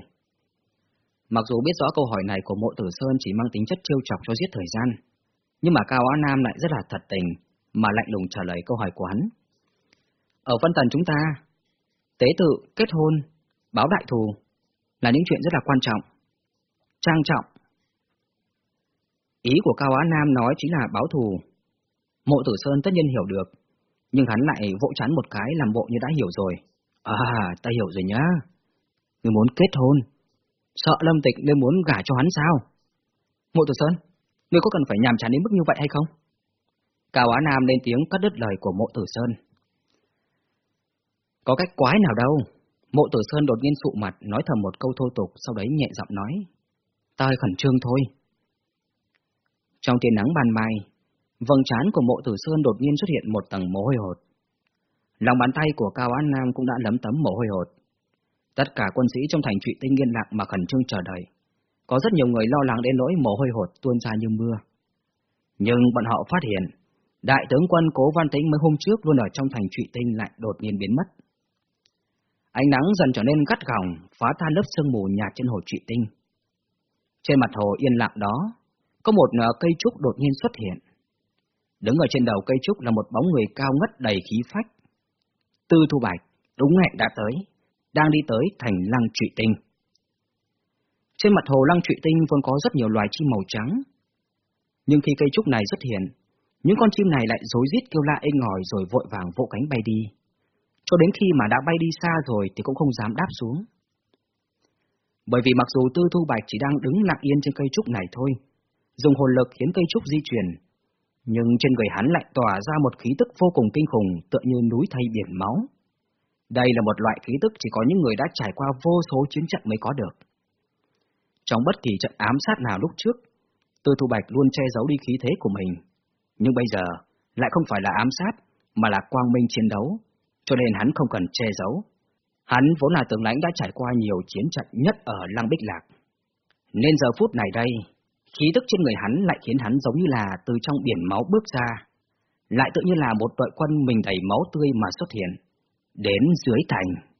Mặc dù biết rõ câu hỏi này của mộ tử Sơn chỉ mang tính chất trêu chọc cho giết thời gian, nhưng mà Cao Á Nam lại rất là thật tình, mà lạnh lùng trả lời câu hỏi của hắn. Ở phân tần chúng ta, tế tự, kết hôn, báo đại thù là những chuyện rất là quan trọng, trang trọng. Ý của Cao Á Nam nói chính là báo thù, Mộ tử Sơn tất nhiên hiểu được, nhưng hắn lại vỗ chán một cái làm bộ như đã hiểu rồi. À, ta hiểu rồi nhá. Ngươi muốn kết hôn. Sợ Lâm Tịch nên muốn gả cho hắn sao? Mộ tử Sơn, ngươi có cần phải nhàm chán đến mức như vậy hay không? Cao Á Nam lên tiếng cắt đứt lời của mộ tử Sơn. Có cách quái nào đâu. Mộ tử Sơn đột nhiên sụ mặt, nói thầm một câu thô tục, sau đấy nhẹ giọng nói. Ta khẩn trương thôi. Trong tia nắng ban mai, Vầng trán của mộ tử sơn đột nhiên xuất hiện một tầng mồ hôi hột. Lòng bàn tay của Cao An Nam cũng đã lấm tấm mồ hôi hột. Tất cả quân sĩ trong thành trụy tinh yên lặng mà khẩn trương chờ đợi. Có rất nhiều người lo lắng đến nỗi mồ hôi hột tuôn ra như mưa. Nhưng bọn họ phát hiện, đại tướng quân Cố Văn Tĩnh mới hôm trước luôn ở trong thành trụy tinh lại đột nhiên biến mất. Ánh nắng dần trở nên gắt gỏng, phá tan lớp sương mù nhạt trên hồ trụy tinh. Trên mặt hồ yên lặng đó, có một ờ, cây trúc đột nhiên xuất hiện. Đứng ở trên đầu cây trúc là một bóng người cao ngất đầy khí phách. Tư Thu Bạch, đúng hẹn đã tới, đang đi tới thành lăng trụy tinh. Trên mặt hồ lăng trụy tinh vốn có rất nhiều loài chim màu trắng. Nhưng khi cây trúc này xuất hiện, những con chim này lại rối rít kêu la inh ngòi rồi vội vàng vỗ cánh bay đi. Cho đến khi mà đã bay đi xa rồi thì cũng không dám đáp xuống. Bởi vì mặc dù Tư Thu Bạch chỉ đang đứng lặng yên trên cây trúc này thôi, dùng hồn lực khiến cây trúc di chuyển, nhưng trên người hắn lại tỏa ra một khí tức vô cùng kinh khủng tựa như núi thay biển máu. Đây là một loại khí tức chỉ có những người đã trải qua vô số chiến trận mới có được. Trong bất kỳ trận ám sát nào lúc trước, Tư Thu Bạch luôn che giấu đi khí thế của mình. Nhưng bây giờ, lại không phải là ám sát, mà là quang minh chiến đấu, cho nên hắn không cần che giấu. Hắn vốn là tướng lãnh đã trải qua nhiều chiến trận nhất ở Lăng Bích Lạc. Nên giờ phút này đây, khí tức trên người hắn lại khiến hắn giống như là từ trong biển máu bước ra, lại tự như là một đội quân mình đầy máu tươi mà xuất hiện, đến dưới thành.